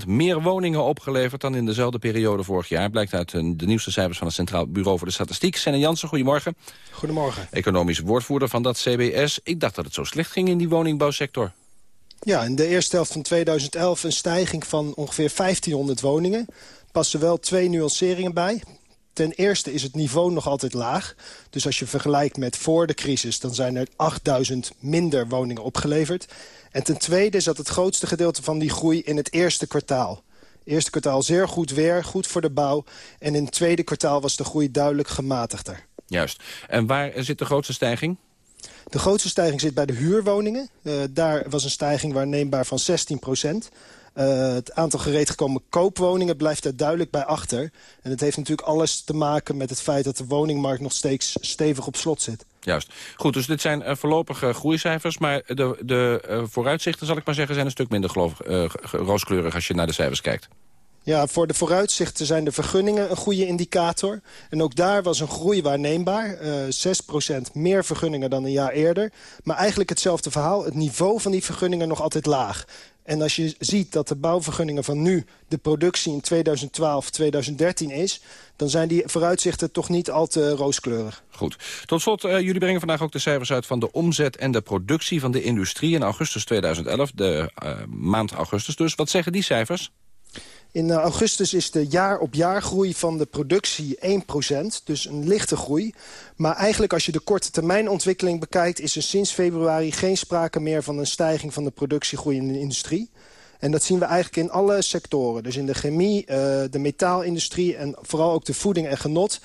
9% meer woningen opgeleverd... dan in dezelfde periode vorig jaar. Blijkt uit de nieuwste cijfers van het Centraal Bureau voor de Statistiek. Senne Jansen, goedemorgen. Goedemorgen. Economisch woordvoerder van dat CBS. Ik dacht dat het zo slecht ging in die woningbouwsector. Ja, in de eerste helft van 2011 een stijging van ongeveer 1500 woningen passen wel twee nuanceringen bij. Ten eerste is het niveau nog altijd laag. Dus als je vergelijkt met voor de crisis... dan zijn er 8000 minder woningen opgeleverd. En ten tweede zat het grootste gedeelte van die groei in het eerste kwartaal. Eerste kwartaal zeer goed weer, goed voor de bouw. En in het tweede kwartaal was de groei duidelijk gematigder. Juist. En waar zit de grootste stijging? De grootste stijging zit bij de huurwoningen. Uh, daar was een stijging waarneembaar van 16 procent. Uh, het aantal gereedgekomen koopwoningen blijft er duidelijk bij achter. En het heeft natuurlijk alles te maken met het feit dat de woningmarkt nog steeds stevig op slot zit. Juist. Goed, dus dit zijn uh, voorlopige groeicijfers. Maar de, de vooruitzichten, zal ik maar zeggen, zijn een stuk minder geloof, rooskleurig als je naar de cijfers kijkt. Ja, voor de vooruitzichten zijn de vergunningen een goede indicator. En ook daar was een groei waarneembaar. Uh, 6% meer vergunningen dan een jaar eerder. Maar eigenlijk hetzelfde verhaal. Het niveau van die vergunningen nog altijd laag. En als je ziet dat de bouwvergunningen van nu de productie in 2012, 2013 is... dan zijn die vooruitzichten toch niet al te rooskleurig. Goed. Tot slot, uh, jullie brengen vandaag ook de cijfers uit van de omzet en de productie van de industrie in augustus 2011. De uh, maand augustus dus. Wat zeggen die cijfers? In eh, augustus is de jaar-op-jaar groei van de productie 1%, dus een lichte groei. Maar eigenlijk als je de korte termijn ontwikkeling bekijkt... is er sinds februari geen sprake meer van een stijging van de productiegroei in de industrie. En dat zien we eigenlijk in alle sectoren. Dus in de chemie, uh, de metaalindustrie en vooral ook de voeding en genot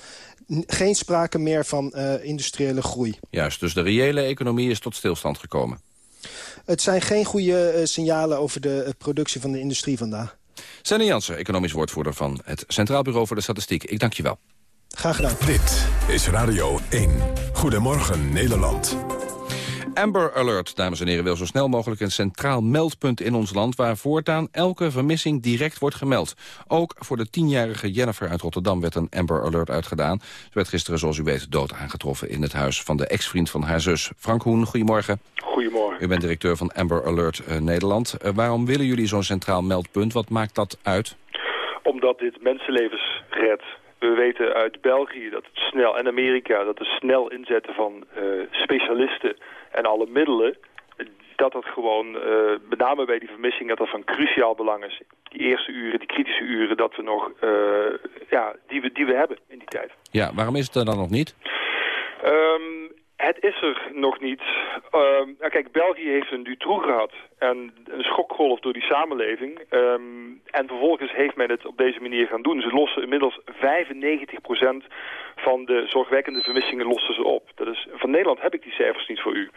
geen sprake meer van uh, industriële groei. Juist, dus de reële economie is tot stilstand gekomen. Het zijn geen goede uh, signalen over de productie van de industrie vandaag. Senne Jansen, economisch woordvoerder van het Centraal Bureau voor de Statistiek. Ik dank je wel. Graag gedaan. Dit is Radio 1. Goedemorgen Nederland. Amber Alert, dames en heren, wil zo snel mogelijk een centraal meldpunt in ons land... waar voortaan elke vermissing direct wordt gemeld. Ook voor de tienjarige Jennifer uit Rotterdam werd een Amber Alert uitgedaan. Ze werd gisteren, zoals u weet, dood aangetroffen in het huis van de ex-vriend van haar zus. Frank Hoen, goedemorgen. Goedemorgen. U bent directeur van Amber Alert uh, Nederland. Uh, waarom willen jullie zo'n centraal meldpunt? Wat maakt dat uit? Omdat dit mensenlevens redt. We weten uit België dat het snel, en Amerika, dat het snel inzetten van uh, specialisten en alle middelen, dat dat gewoon, uh, met name bij die vermissing, dat dat van cruciaal belang is. Die eerste uren, die kritische uren, dat we nog, uh, ja, die we, die we hebben in die tijd. Ja, waarom is het er dan nog niet? Um, het is er nog niet. Uh, nou kijk, België heeft een Dutroux gehad en een schokgolf door die samenleving. Um, en vervolgens heeft men het op deze manier gaan doen. Ze lossen inmiddels 95% van de zorgwekkende vermissingen lossen ze op. Dat is, van Nederland heb ik die cijfers niet voor u.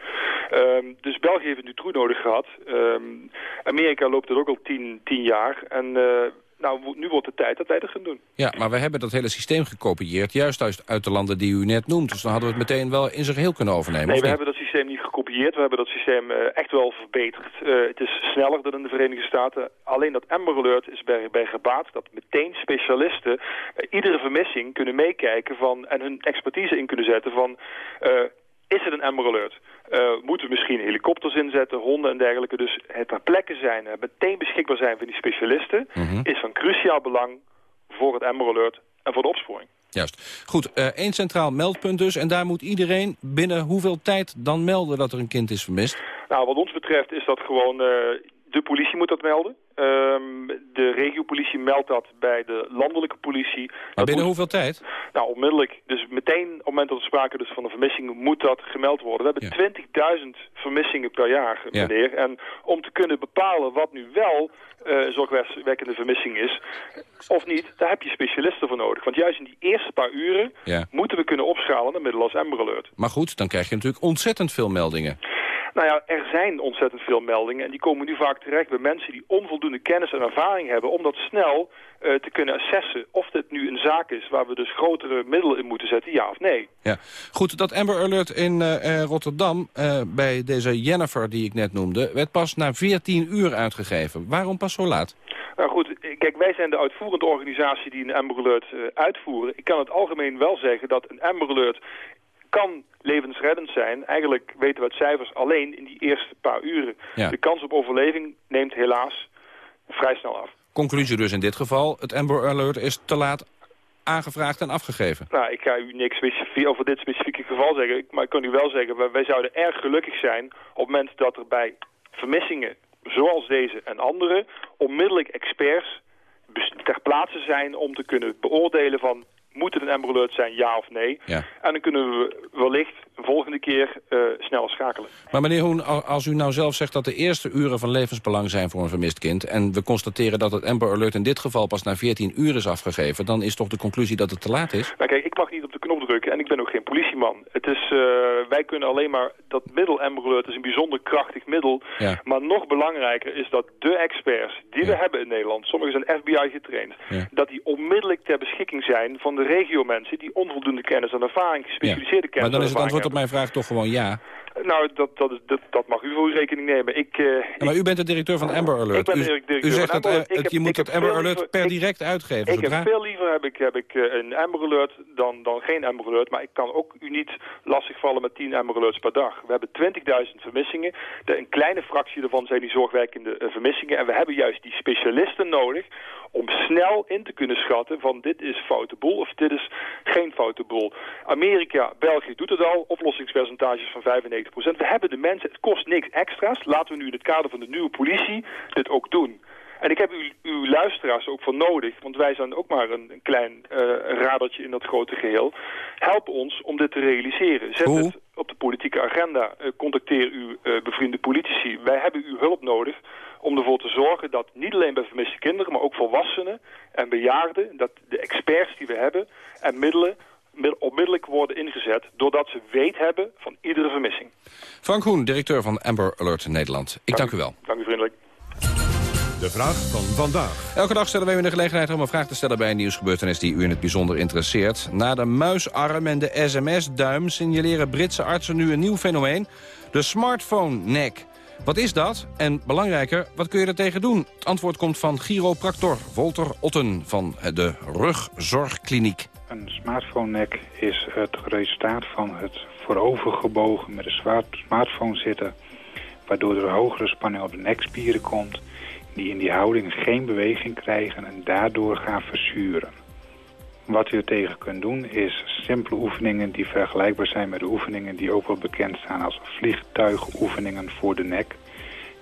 Um, dus België heeft een Dutroux nodig gehad. Amerika loopt er ook al 10 jaar. En uh, nou, nu wordt het tijd dat wij dat gaan doen. Ja, maar we hebben dat hele systeem gekopieerd, juist uit de landen die u net noemt. Dus dan hadden we het meteen wel in zijn geheel kunnen overnemen. Nee, we hebben dat systeem niet gekopieerd. We hebben dat systeem uh, echt wel verbeterd. Uh, het is sneller dan in de Verenigde Staten. Alleen dat Amber Alert is bij, bij gebaat dat meteen specialisten uh, iedere vermissing kunnen meekijken van, en hun expertise in kunnen zetten van... Is het een Amber Alert? Uh, moeten we misschien helikopters inzetten, honden en dergelijke. Dus het ter plekke zijn, uh, meteen beschikbaar zijn van die specialisten... Mm -hmm. is van cruciaal belang voor het Amber Alert en voor de opsporing. Juist. Goed, uh, één centraal meldpunt dus. En daar moet iedereen binnen hoeveel tijd dan melden dat er een kind is vermist? Nou, wat ons betreft is dat gewoon... de politie moet dat melden. Um, de regiopolitie meldt dat bij de landelijke politie. Maar dat binnen moet... hoeveel tijd? Nou, onmiddellijk. Dus meteen op het moment dat er sprake is van een vermissing moet dat gemeld worden. We hebben ja. 20.000 vermissingen per jaar, meneer. Ja. En om te kunnen bepalen wat nu wel uh, zorgwekkende vermissing is, of niet, daar heb je specialisten voor nodig. Want juist in die eerste paar uren ja. moeten we kunnen opschalen naar middel als Amber Alert. Maar goed, dan krijg je natuurlijk ontzettend veel meldingen. Nou ja, er zijn ontzettend veel meldingen en die komen nu vaak terecht bij mensen die onvoldoende kennis en ervaring hebben om dat snel uh, te kunnen assessen of dit nu een zaak is waar we dus grotere middelen in moeten zetten, ja of nee. Ja, goed, dat Amber Alert in uh, Rotterdam uh, bij deze Jennifer die ik net noemde, werd pas na 14 uur uitgegeven. Waarom pas zo laat? Nou goed, kijk, wij zijn de uitvoerende organisatie die een Amber Alert uitvoeren. Ik kan het algemeen wel zeggen dat een Amber Alert kan levensreddend zijn. Eigenlijk weten we uit cijfers alleen in die eerste paar uren. Ja. De kans op overleving neemt helaas vrij snel af. Conclusie dus in dit geval, het Amber Alert is te laat aangevraagd en afgegeven. Nou, ik ga u niks specifiek [LAUGHS] over dit specifieke geval zeggen. Maar ik kan u wel zeggen, wij zouden erg gelukkig zijn... op het moment dat er bij vermissingen zoals deze en andere... onmiddellijk experts ter plaatse zijn om te kunnen beoordelen van moet het een Amber Alert zijn, ja of nee? Ja. En dan kunnen we wellicht een volgende keer uh, sneller schakelen. Maar meneer Hoen, als u nou zelf zegt dat de eerste uren van levensbelang zijn voor een vermist kind... en we constateren dat het Amber Alert in dit geval pas na 14 uur is afgegeven... dan is toch de conclusie dat het te laat is? Nou kijk, ik mag niet op de knop drukken en ik ben ook geen politieman. Het is, uh, wij kunnen alleen maar, dat middel Amber Alert is een bijzonder krachtig middel. Ja. Maar nog belangrijker is dat de experts die ja. we hebben in Nederland... sommigen zijn FBI getraind... Ja. dat die onmiddellijk ter beschikking zijn van de regio mensen... die onvoldoende kennis en ervaring, gespecialiseerde kennis Maar dan is het antwoord op mijn vraag toch gewoon ja? Nou, dat, dat, dat, dat mag u voor uw rekening nemen. Ik, uh, ja, maar u bent de directeur van Amber Alert. Ik ben de directeur u, u zegt van dat Amber. heb, je moet dat Amber Alert liever, per direct uitgeven. Ik zodra... heb veel liever heb ik, heb ik uh, een Amber Alert dan, dan geen Amber Alert. Maar ik kan ook u niet lastigvallen met 10 Amber Alerts per dag. We hebben 20.000 vermissingen. De, een kleine fractie daarvan zijn die zorgwerkende vermissingen. En we hebben juist die specialisten nodig om snel in te kunnen schatten van dit is foute boel of dit is geen foute boel. Amerika, België doet het al, oplossingspercentages van 95%. We hebben de mensen, het kost niks extra's. Laten we nu in het kader van de nieuwe politie dit ook doen. En ik heb u, uw luisteraars ook voor nodig, want wij zijn ook maar een, een klein uh, radertje in dat grote geheel. Help ons om dit te realiseren. Zet Hoe? het op de politieke agenda. Uh, contacteer uw uh, bevriende politici. Wij hebben uw hulp nodig om ervoor te zorgen dat niet alleen bij vermiste kinderen, maar ook volwassenen en bejaarden, dat de experts die we hebben en middelen onmiddellijk worden ingezet... doordat ze weet hebben van iedere vermissing. Frank Hoen, directeur van Amber Alert Nederland. Ik dank, dank u wel. Dank u vriendelijk. De vraag van vandaag. Elke dag stellen wij u de gelegenheid om een vraag te stellen bij een nieuwsgebeurtenis die u in het bijzonder interesseert. Na de muisarm en de sms-duim signaleren Britse artsen nu een nieuw fenomeen. De smartphone-nek. Wat is dat? En belangrijker, wat kun je er tegen doen? Het antwoord komt van chiropractor Wolter Otten van de Rugzorgkliniek. Een smartphone-nek is het resultaat van het voorovergebogen met een smartphone zitten... waardoor er hogere spanning op de nekspieren komt... die in die houding geen beweging krijgen en daardoor gaan verzuren. Wat u er tegen kunt doen is simpele oefeningen die vergelijkbaar zijn met de oefeningen die ook wel bekend staan als vliegtuigoefeningen voor de nek.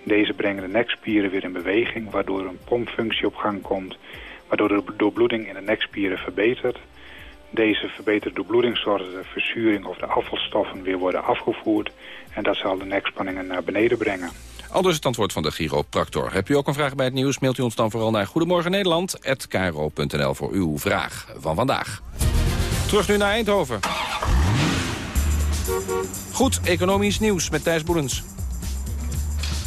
Deze brengen de nekspieren weer in beweging, waardoor een pompfunctie op gang komt, waardoor de doorbloeding in de nekspieren verbetert. Deze verbeterde doorbloeding zorgt dat de verzuring of de afvalstoffen weer worden afgevoerd en dat zal de nekspanningen naar beneden brengen. Aldus het antwoord van de chiropractor. Heb u ook een vraag bij het nieuws, mailt u ons dan vooral naar Goedemorgen Nederland@kro.nl voor uw vraag van vandaag. Terug nu naar Eindhoven. Goed, economisch nieuws met Thijs Boelens.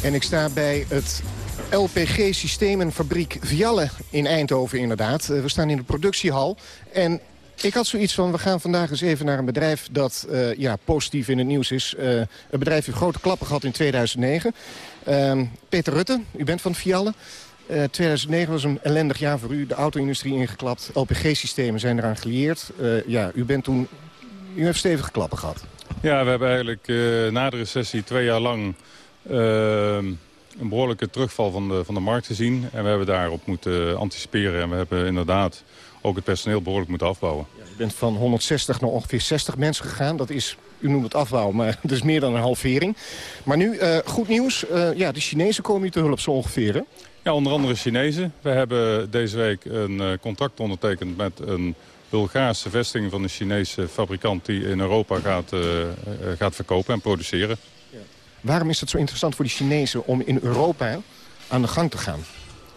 En ik sta bij het LPG-systemenfabriek Vialle in Eindhoven inderdaad. We staan in de productiehal en ik had zoiets van, we gaan vandaag eens even naar een bedrijf dat uh, ja, positief in het nieuws is. Uh, een bedrijf heeft grote klappen gehad in 2009. Uh, Peter Rutte, u bent van Vialle. 2009 was een ellendig jaar voor u, de auto-industrie ingeklapt. LPG-systemen zijn eraan gelieerd. ja, u bent toen, u heeft stevige klappen gehad. Ja, we hebben eigenlijk na de recessie twee jaar lang een behoorlijke terugval van de, van de markt gezien. En we hebben daarop moeten anticiperen. En we hebben inderdaad ook het personeel behoorlijk moeten afbouwen. Ja, je bent van 160 naar ongeveer 60 mensen gegaan. Dat is, u noemt het afbouwen, maar [LAUGHS] dat is meer dan een halvering. Maar nu, uh, goed nieuws. Uh, ja, de Chinezen komen u te hulp zo ongeveer, hè? Ja, onder andere Chinezen. We hebben deze week een uh, contract ondertekend met een Bulgaarse vestiging van een Chinese fabrikant... die in Europa gaat, gaat verkopen en produceren. Ja. Waarom is het zo interessant voor die Chinezen om in Europa aan de gang te gaan?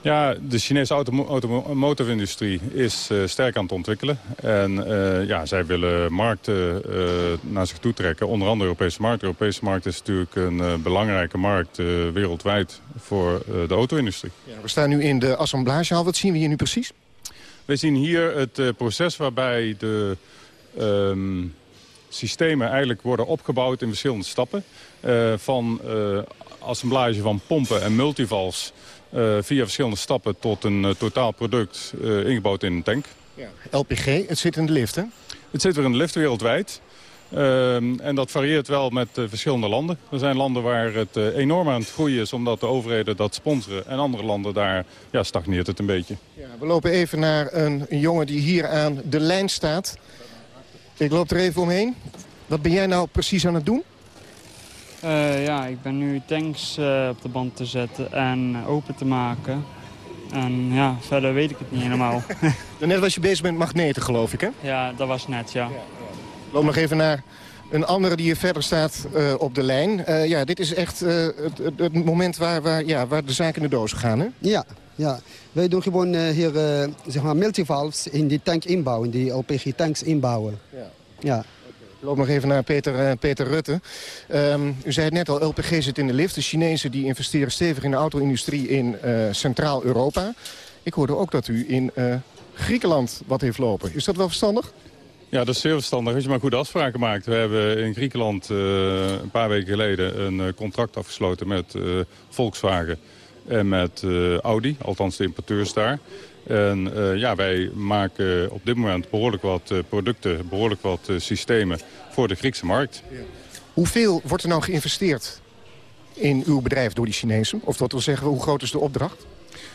Ja, de Chinese automotive-industrie is uh, sterk aan het ontwikkelen. En uh, ja, zij willen markten uh, naar zich toe trekken. Onder andere de Europese markt. De Europese markt is natuurlijk een belangrijke markt wereldwijd voor de auto-industrie. Ja, we staan nu in de assemblagehal. Wat zien we hier nu precies? We zien hier het proces waarbij de um, systemen eigenlijk worden opgebouwd in verschillende stappen. van assemblage van pompen en multivals... Uh, via verschillende stappen tot een uh, totaal product uh, ingebouwd in een tank. Ja. LPG, het zit in de lift, hè? Het zit weer in de lift wereldwijd. Ehm, en dat varieert wel met verschillende landen. Er zijn landen waar het enorm aan het groeien is omdat de overheden dat sponsoren. En andere landen daar ja, stagneert het een beetje. Ja, we lopen even naar een, een jongen die hier aan de lijn staat. Ik loop er even omheen. Wat ben jij nou precies aan het doen? Uh, ja, ik ben nu tanks uh, op de band te zetten en open te maken. En ja, verder weet ik het niet helemaal. [LAUGHS] [LAUGHS] Net was je bezig met magneten, geloof ik, hè? Ja, dat was net, ja. Loop nog even naar een andere die hier verder staat uh, op de lijn. ja, dit is echt het, het, moment waar, waar, ja, waar de zaken in de doos gaan, hè? Ja, ja. Wij doen gewoon hier zeg maar multivalves in die tank inbouwen, die LPG-tanks inbouwen. Ja. ja. Loop nog even naar Peter, uh, Peter Rutte. Um, u zei het net al, LPG zit in de lift. De Chinezen die investeren stevig in de auto-industrie in uh, Centraal-Europa. Ik hoorde ook dat u in uh, Griekenland wat heeft lopen. Is dat wel verstandig? Ja, dat is zeer verstandig als je maar goede afspraken maakt. We hebben in Griekenland een paar weken geleden een contract afgesloten met Volkswagen en met Audi, althans de importeurs daar. En ja, wij maken op dit moment behoorlijk wat producten, behoorlijk wat systemen voor de Griekse markt. Ja. Hoeveel wordt er nou geïnvesteerd in uw bedrijf door die Chinezen? Of dat wil zeggen, hoe groot is de opdracht?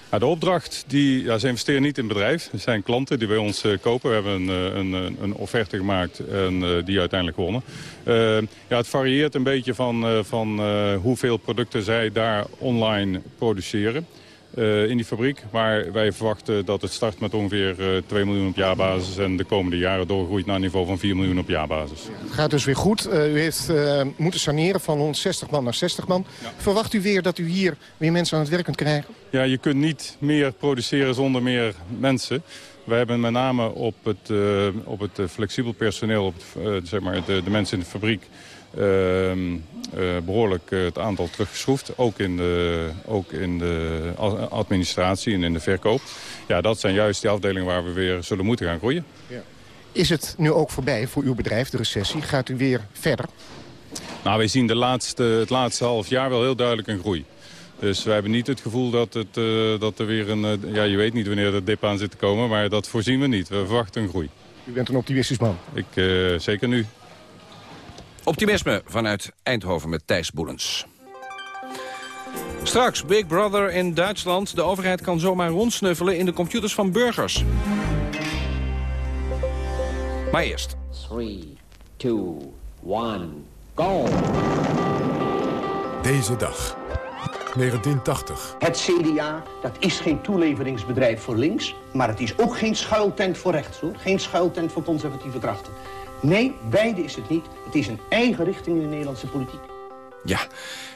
Nou, de opdracht, die, ja, ze investeren niet in het bedrijf. Er zijn klanten die bij ons uh, kopen. We hebben een, eh, een, een offerte gemaakt en uh, die uiteindelijk wonnen. ja, het varieert een beetje van, van hoeveel producten zij daar online produceren. Uh, in die fabriek. Maar wij verwachten dat het start met ongeveer uh, 2 miljoen op jaarbasis... en de komende jaren doorgroeit naar een niveau van 4 miljoen op jaarbasis. Het gaat dus weer goed. Uh, u heeft moeten saneren van 160 man naar 60 man. Ja. Verwacht u weer dat u hier weer mensen aan het werk kunt krijgen? Ja, je kunt niet meer produceren zonder meer mensen. Wij hebben met name op het, op het flexibel personeel, op het, zeg maar de, de mensen in de fabriek... Ehm, uh, behoorlijk uh, het aantal teruggeschroefd. Ook in, de, ook in de administratie en in de verkoop. Ja, dat zijn juist die afdelingen waar we weer zullen moeten gaan groeien. Ja. Is het nu ook voorbij voor uw bedrijf, de recessie? Gaat u weer verder? Nou, wij zien de laatste, het laatste half jaar wel heel duidelijk een groei. Dus wij hebben niet het gevoel dat, het, uh, dat er weer een... ja, je weet niet wanneer de dip aan zit te komen, maar dat voorzien we niet. We verwachten een groei. U bent een optimistisch man. Ik, zeker nu. Optimisme vanuit Eindhoven met Thijs Boelens. Straks Big Brother in Duitsland. De overheid kan zomaar rondsnuffelen in de computers van burgers. Maar eerst. 3, 2, 1, go! Deze dag. 1980. Het CDA, dat is geen toeleveringsbedrijf voor links... maar het is ook geen schuiltent voor rechts, hoor. Geen schuiltent voor conservatieve krachten. Nee, beide is het niet. Het is een eigen richting in de Nederlandse politiek. Ja,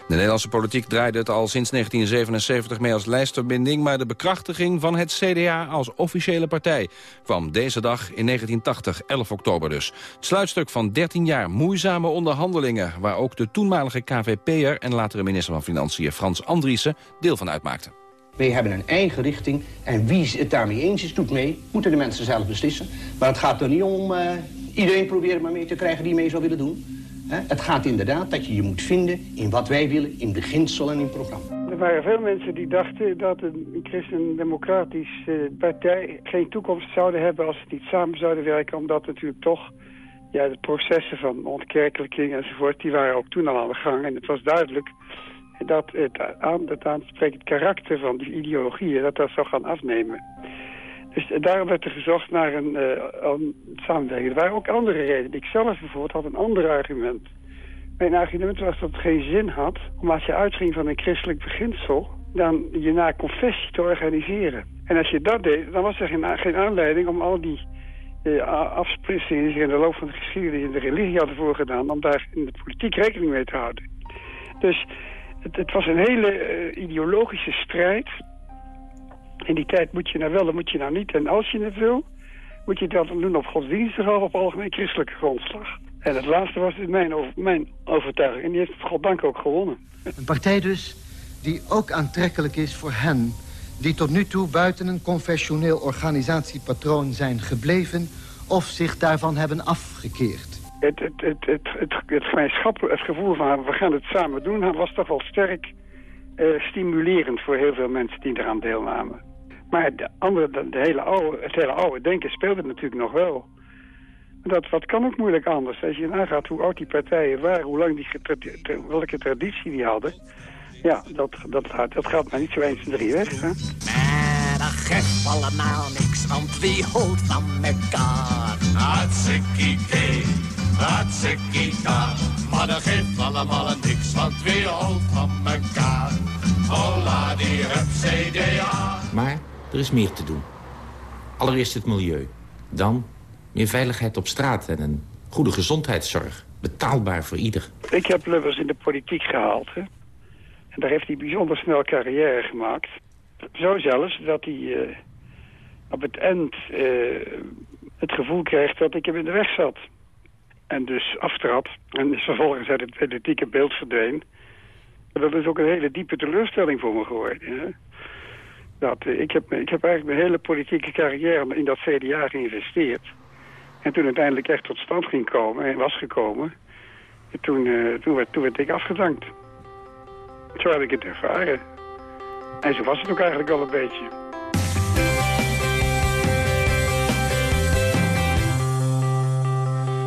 de Nederlandse politiek draaide het al sinds 1977 mee als lijstverbinding... maar de bekrachtiging van het CDA als officiële partij kwam deze dag in 1980, 11 oktober dus. Het sluitstuk van 13 jaar moeizame onderhandelingen... waar ook de toenmalige KVP'er en latere minister van Financiën Frans Andriessen deel van uitmaakte. Wij hebben een eigen richting en wie het daarmee eens is, doet mee. Moeten de mensen zelf beslissen. Maar het gaat er niet om uh, iedereen proberen maar mee te krijgen die mee zou willen doen. Het gaat inderdaad dat je je moet vinden in wat wij willen, in beginsel en in programma. Er waren veel mensen die dachten dat een christen-democratische partij geen toekomst zouden hebben als ze niet samen zouden werken. Omdat natuurlijk toch ja, de processen van ontkerkelijking enzovoort, die waren ook toen al aan de gang. En het was duidelijk dat het, aan, het aansprekend karakter van die ideologieën, dat dat zou gaan afnemen. Dus daarom werd er gezocht naar een, een samenwerking. Er waren ook andere redenen. Ik zelf bijvoorbeeld had een ander argument. Mijn argument was dat het geen zin had om als je uitging van een christelijk beginsel... dan je naar confessie te organiseren. En als je dat deed, dan was er geen, aanleiding om al die uh, afsplitsingen... die zich in de loop van de geschiedenis in de religie hadden voorgedaan... om daar in de politiek rekening mee te houden. Dus het, was een hele uh, ideologische strijd in die tijd moet je nou wel, dan moet je nou niet. En als je het wil, moet je dat doen op godsdienstige of op algemeen christelijke grondslag. En het laatste was dus mijn, over, mijn overtuiging. En die heeft goddank ook gewonnen. Een partij dus die ook aantrekkelijk is voor hen... die tot nu toe buiten een confessioneel organisatiepatroon zijn gebleven... of zich daarvan hebben afgekeerd. Het, het, het, het, het, het, het gevoel van we gaan het samen doen... was toch wel sterk uh, stimulerend voor heel veel mensen die eraan deelnamen. Maar de andere, de, hele oude, het hele oude denken speelde natuurlijk nog wel. Dat, wat kan ook moeilijk anders. Als je nagaat hoe oud die partijen waren, hoe lang die, welke traditie die hadden. Ja, dat, dat, dat gaat maar niet zo eens in drie weg. Hè? Maar dat geeft allemaal niks, want wie houdt van elkaar? Hartstikke idee, hartstikke Maar dat geeft allemaal niks, want wie houdt van elkaar? Holla die hup CDA. Maar er is meer te doen. Allereerst het milieu. Dan meer veiligheid op straat en een goede gezondheidszorg. Betaalbaar voor ieder. Ik heb Lubbers in de politiek gehaald. Hè? En daar heeft hij bijzonder snel carrière gemaakt. Zo zelfs dat hij uh, op het eind uh, het gevoel kreeg dat ik hem in de weg zat. En dus aftrad. En dus vervolgens uit het politieke beeld verdween. dat is ook een hele diepe teleurstelling voor me geworden. Hè? Dat, eh, ik, heb, ik heb eigenlijk mijn hele politieke carrière in dat CDA geïnvesteerd. En toen uiteindelijk echt tot stand ging komen en was gekomen... toen, uh, toen, werd, toen werd ik afgedankt. Zo heb ik het ervaren. En zo was het ook eigenlijk al een beetje.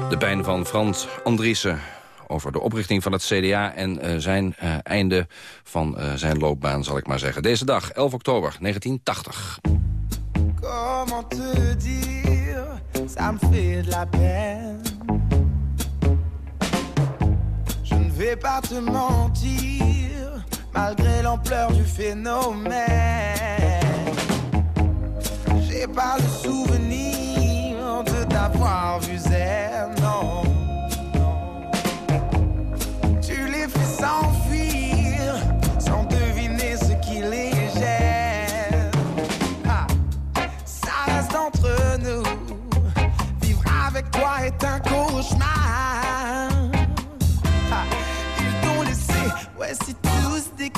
De pijn van Frans Andriessen over de oprichting van het CDA... en uh, zijn uh, einde van uh, zijn loopbaan, zal ik maar zeggen. Deze dag, 11 oktober 1980. Comment te dire, ça me fait la peine. Je ne vais pas te mentir, malgré l'ampleur du phénomène. J'ai pas le souvenir de t'avoir vu zen, non.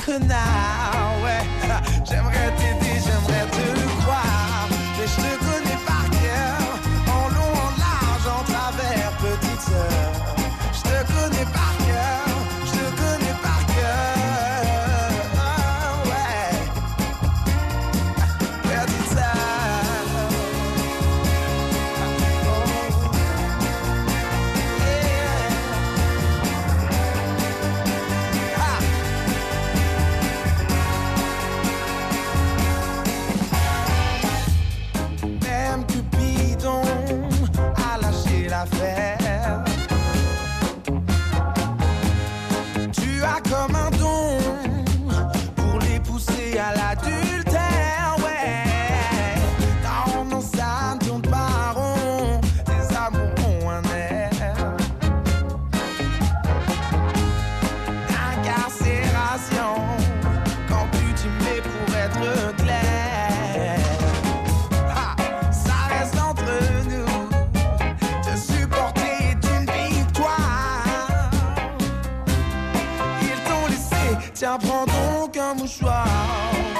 无奈。café. qu'un mouchoir.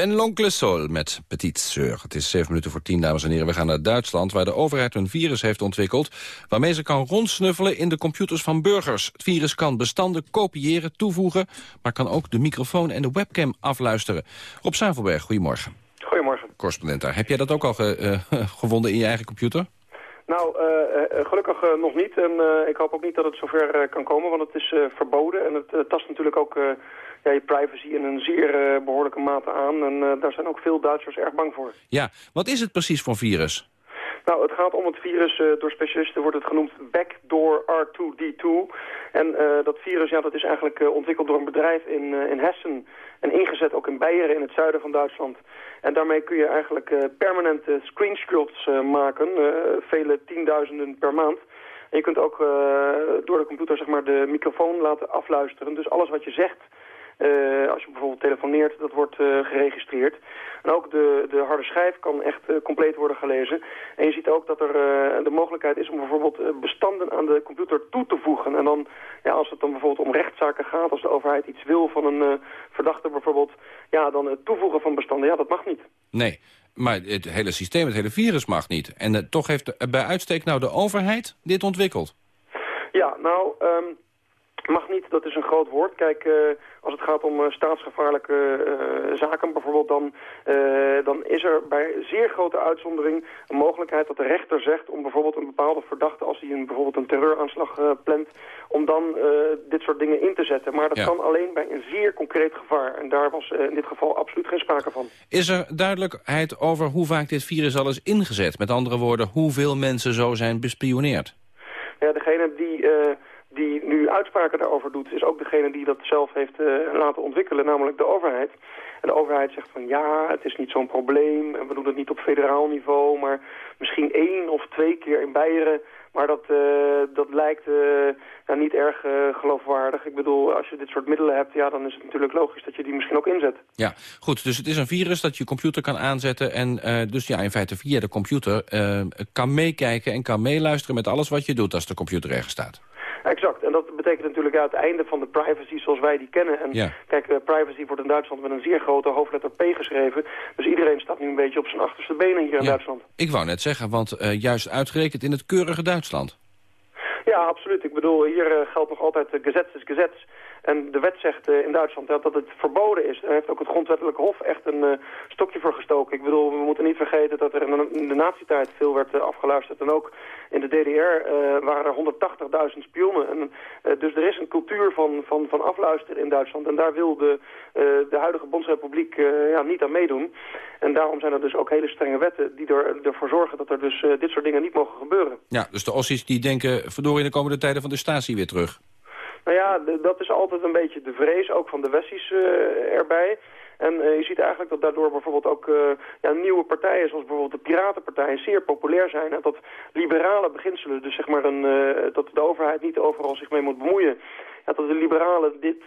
Ben l'Oncle Sol met Petite Sœur. Het is zeven minuten voor tien, dames en heren. We gaan naar Duitsland, waar de overheid een virus heeft ontwikkeld... waarmee ze kan rondsnuffelen in de computers van burgers. Het virus kan bestanden kopiëren, toevoegen... maar kan ook de microfoon en de webcam afluisteren. Rob Zavelberg, goedemorgen. Goedemorgen. Correspondent daar. Heb jij dat ook al ge- eh, [LAUGHS] gevonden in je eigen computer? Nou, uh, gelukkig uh, nog niet. En ik hoop ook niet dat het zover kan komen, want het is verboden. En het tast natuurlijk ook ja, je privacy in een zeer behoorlijke mate aan. En daar zijn ook veel Duitsers erg bang voor. Ja, wat is het precies voor virus? Nou, het gaat om het virus, uh, door specialisten wordt het genoemd backdoor R2D2. En dat virus, ja, dat is eigenlijk ontwikkeld door een bedrijf in, in Hessen en ingezet ook in Beieren in het zuiden van Duitsland. En daarmee kun je eigenlijk permanente screenshots maken, vele tienduizenden per maand. En je kunt ook door de computer zeg maar, de microfoon laten afluisteren. Dus alles wat je zegt als je bijvoorbeeld telefoneert, dat wordt uh, geregistreerd. En ook de, de harde schijf kan echt uh, compleet worden gelezen. En je ziet ook dat er de mogelijkheid is om bijvoorbeeld bestanden aan de computer toe te voegen. En dan, ja, als het dan bijvoorbeeld om rechtszaken gaat, als de overheid iets wil van een verdachte bijvoorbeeld, ja, dan het toevoegen van bestanden, ja, dat mag niet. Nee, maar het hele systeem, het hele virus mag niet. En toch heeft bij uitstek nou de overheid dit ontwikkeld? Ja, nou... Um, Mag niet, dat is een groot woord. Kijk, uh, als het gaat om uh, staatsgevaarlijke uh, zaken bijvoorbeeld... Dan, dan is er bij zeer grote uitzondering een mogelijkheid dat de rechter zegt... om bijvoorbeeld een bepaalde verdachte, als hij een, bijvoorbeeld een terreuraanslag plant... om dan dit soort dingen in te zetten. Maar dat kan alleen bij een zeer concreet gevaar. En daar was in dit geval absoluut geen sprake van. Is er duidelijkheid over hoe vaak dit virus al is ingezet? Met andere woorden, hoeveel mensen zo zijn bespioneerd? Ja, degene die die nu uitspraken daarover doet, is ook degene die dat zelf heeft uh, laten ontwikkelen, namelijk de overheid. En de overheid zegt van ja, het is niet zo'n probleem en we doen het niet op federaal niveau, maar misschien één of twee keer in Beieren. Maar dat, uh, dat lijkt uh, nou, niet erg geloofwaardig. Ik bedoel, als je dit soort middelen hebt, ja, dan is het natuurlijk logisch dat je die misschien ook inzet. Ja, goed. Dus het is een virus dat je computer kan aanzetten en dus ja, in feite via de computer kan meekijken en kan meeluisteren met alles wat je doet als de computer ergens staat. Exact. En dat betekent natuurlijk ja, het einde van de privacy zoals wij die kennen. En ja. kijk, uh, privacy wordt in Duitsland met een zeer grote hoofdletter P geschreven. Dus iedereen staat nu een beetje op zijn achterste benen hier in Duitsland. Ik wou net zeggen, want uh, juist uitgerekend in het keurige Duitsland. Ja, absoluut. Ik bedoel, hier uh, geldt nog altijd uh, gezet is gezet. En de wet zegt uh, in Duitsland dat, het verboden is. Daar heeft ook het grondwettelijke hof echt een uh, stokje voor gestoken. Ik bedoel, we moeten niet vergeten dat er in de nazi-tijd veel werd uh, afgeluisterd. En ook in de DDR waren er 180.000 spionnen. En, dus er is een cultuur van, van, van afluisteren in Duitsland. En daar wil de, de huidige Bondsrepubliek ja, niet aan meedoen. En daarom zijn er dus ook hele strenge wetten die er, ervoor zorgen dat er dus dit soort dingen niet mogen gebeuren. Ja, dus de Ossies die denken verdorie in de komende tijden van de Stasi weer terug. Nou ja, dat is altijd een beetje de vrees, ook van de Wessies uh, erbij. En uh, je ziet eigenlijk dat daardoor bijvoorbeeld ook uh, ja, nieuwe partijen, zoals bijvoorbeeld de Piratenpartij, zeer populair zijn. En dat liberale beginselen, dus zeg maar een, dat de overheid niet overal zich mee moet bemoeien. Ja, dat de liberalen dit,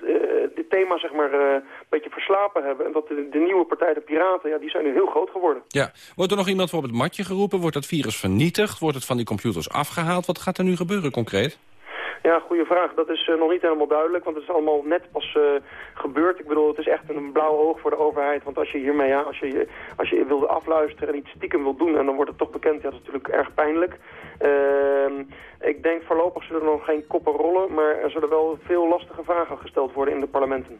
dit thema zeg maar een beetje verslapen hebben. En dat de, de, nieuwe partij, de Piraten, ja, die zijn nu heel groot geworden. Ja, wordt er nog iemand voor op het matje geroepen? Wordt dat virus vernietigd? Wordt het van die computers afgehaald? Wat gaat er nu gebeuren concreet? Ja, goede vraag. Dat is uh, nog niet helemaal duidelijk, want het is allemaal net pas uh, gebeurd. Ik bedoel, het is echt een blauw oog voor de overheid. Want als je hiermee, ja, als je, als je wilde afluisteren en iets stiekem wil doen... en dan wordt het toch bekend, ja, dat is natuurlijk erg pijnlijk. Uh, ik denk voorlopig zullen er nog geen koppen rollen... maar er zullen wel veel lastige vragen gesteld worden in de parlementen.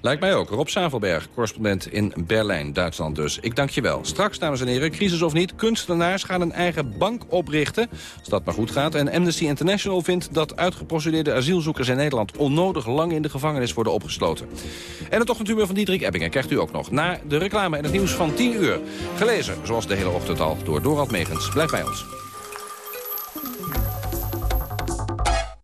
Lijkt mij ook. Rob Zavelberg, correspondent in Berlijn, Duitsland dus. Ik dank je wel. Straks, dames en heren, crisis of niet... kunstenaars gaan een eigen bank oprichten, als dat maar goed gaat. En Amnesty International vindt dat uitgeprocedeerde asielzoekers in Nederland... onnodig lang in de gevangenis worden opgesloten. En het ochtendhumeur van Diederik Ebbingen krijgt u ook nog. Na de reclame en het nieuws van 10 uur. Gelezen, zoals de hele ochtend al, door Dorald Megens. Blijf bij ons.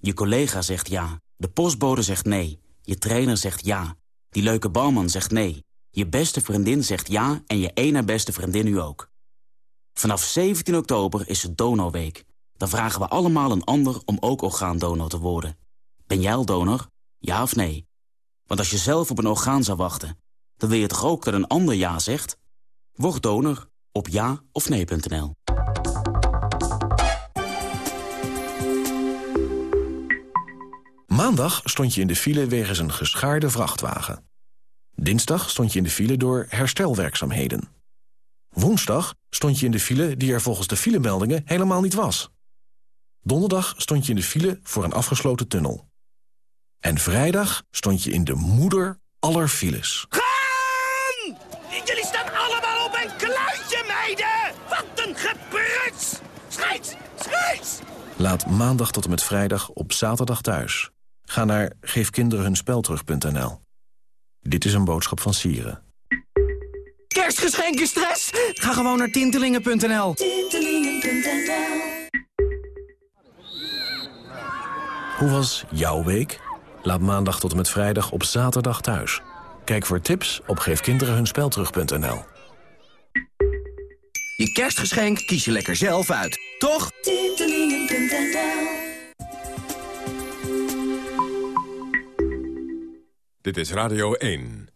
Je collega zegt ja. De postbode zegt nee. Je trainer zegt ja. Die leuke bouwman zegt nee. Je beste vriendin zegt ja en je ene beste vriendin nu ook. Vanaf 17 oktober is het Donorweek. Dan vragen we allemaal een ander om ook orgaandonor te worden. Ben jij al donor? Ja of nee? Want als je zelf op een orgaan zou wachten... dan wil je toch ook dat een ander ja zegt? Word donor op ja of nee.nl. Maandag stond je in de file wegens een geschaarde vrachtwagen. Dinsdag stond je in de file door herstelwerkzaamheden. Woensdag stond je in de file die er volgens de filemeldingen helemaal niet was. Donderdag stond je in de file voor een afgesloten tunnel. En vrijdag stond je in de moeder aller files. Gaan! Jullie staan allemaal op een kluitje, meiden! Wat een gepruts! Scheids! Scheids! Laat maandag tot en met vrijdag op zaterdag thuis. Ga naar geefkinderenhunspelterug.nl. Dit is een boodschap van Sieren. Kerstgeschenken stress? Ga gewoon naar tintelingen.nl. Hoe was jouw week? Laat maandag tot en met vrijdag op zaterdag thuis. Kijk voor tips op geefkinderenhunspelterug.nl. Je kerstgeschenk kies je lekker zelf uit, toch? Dit is Radio 1.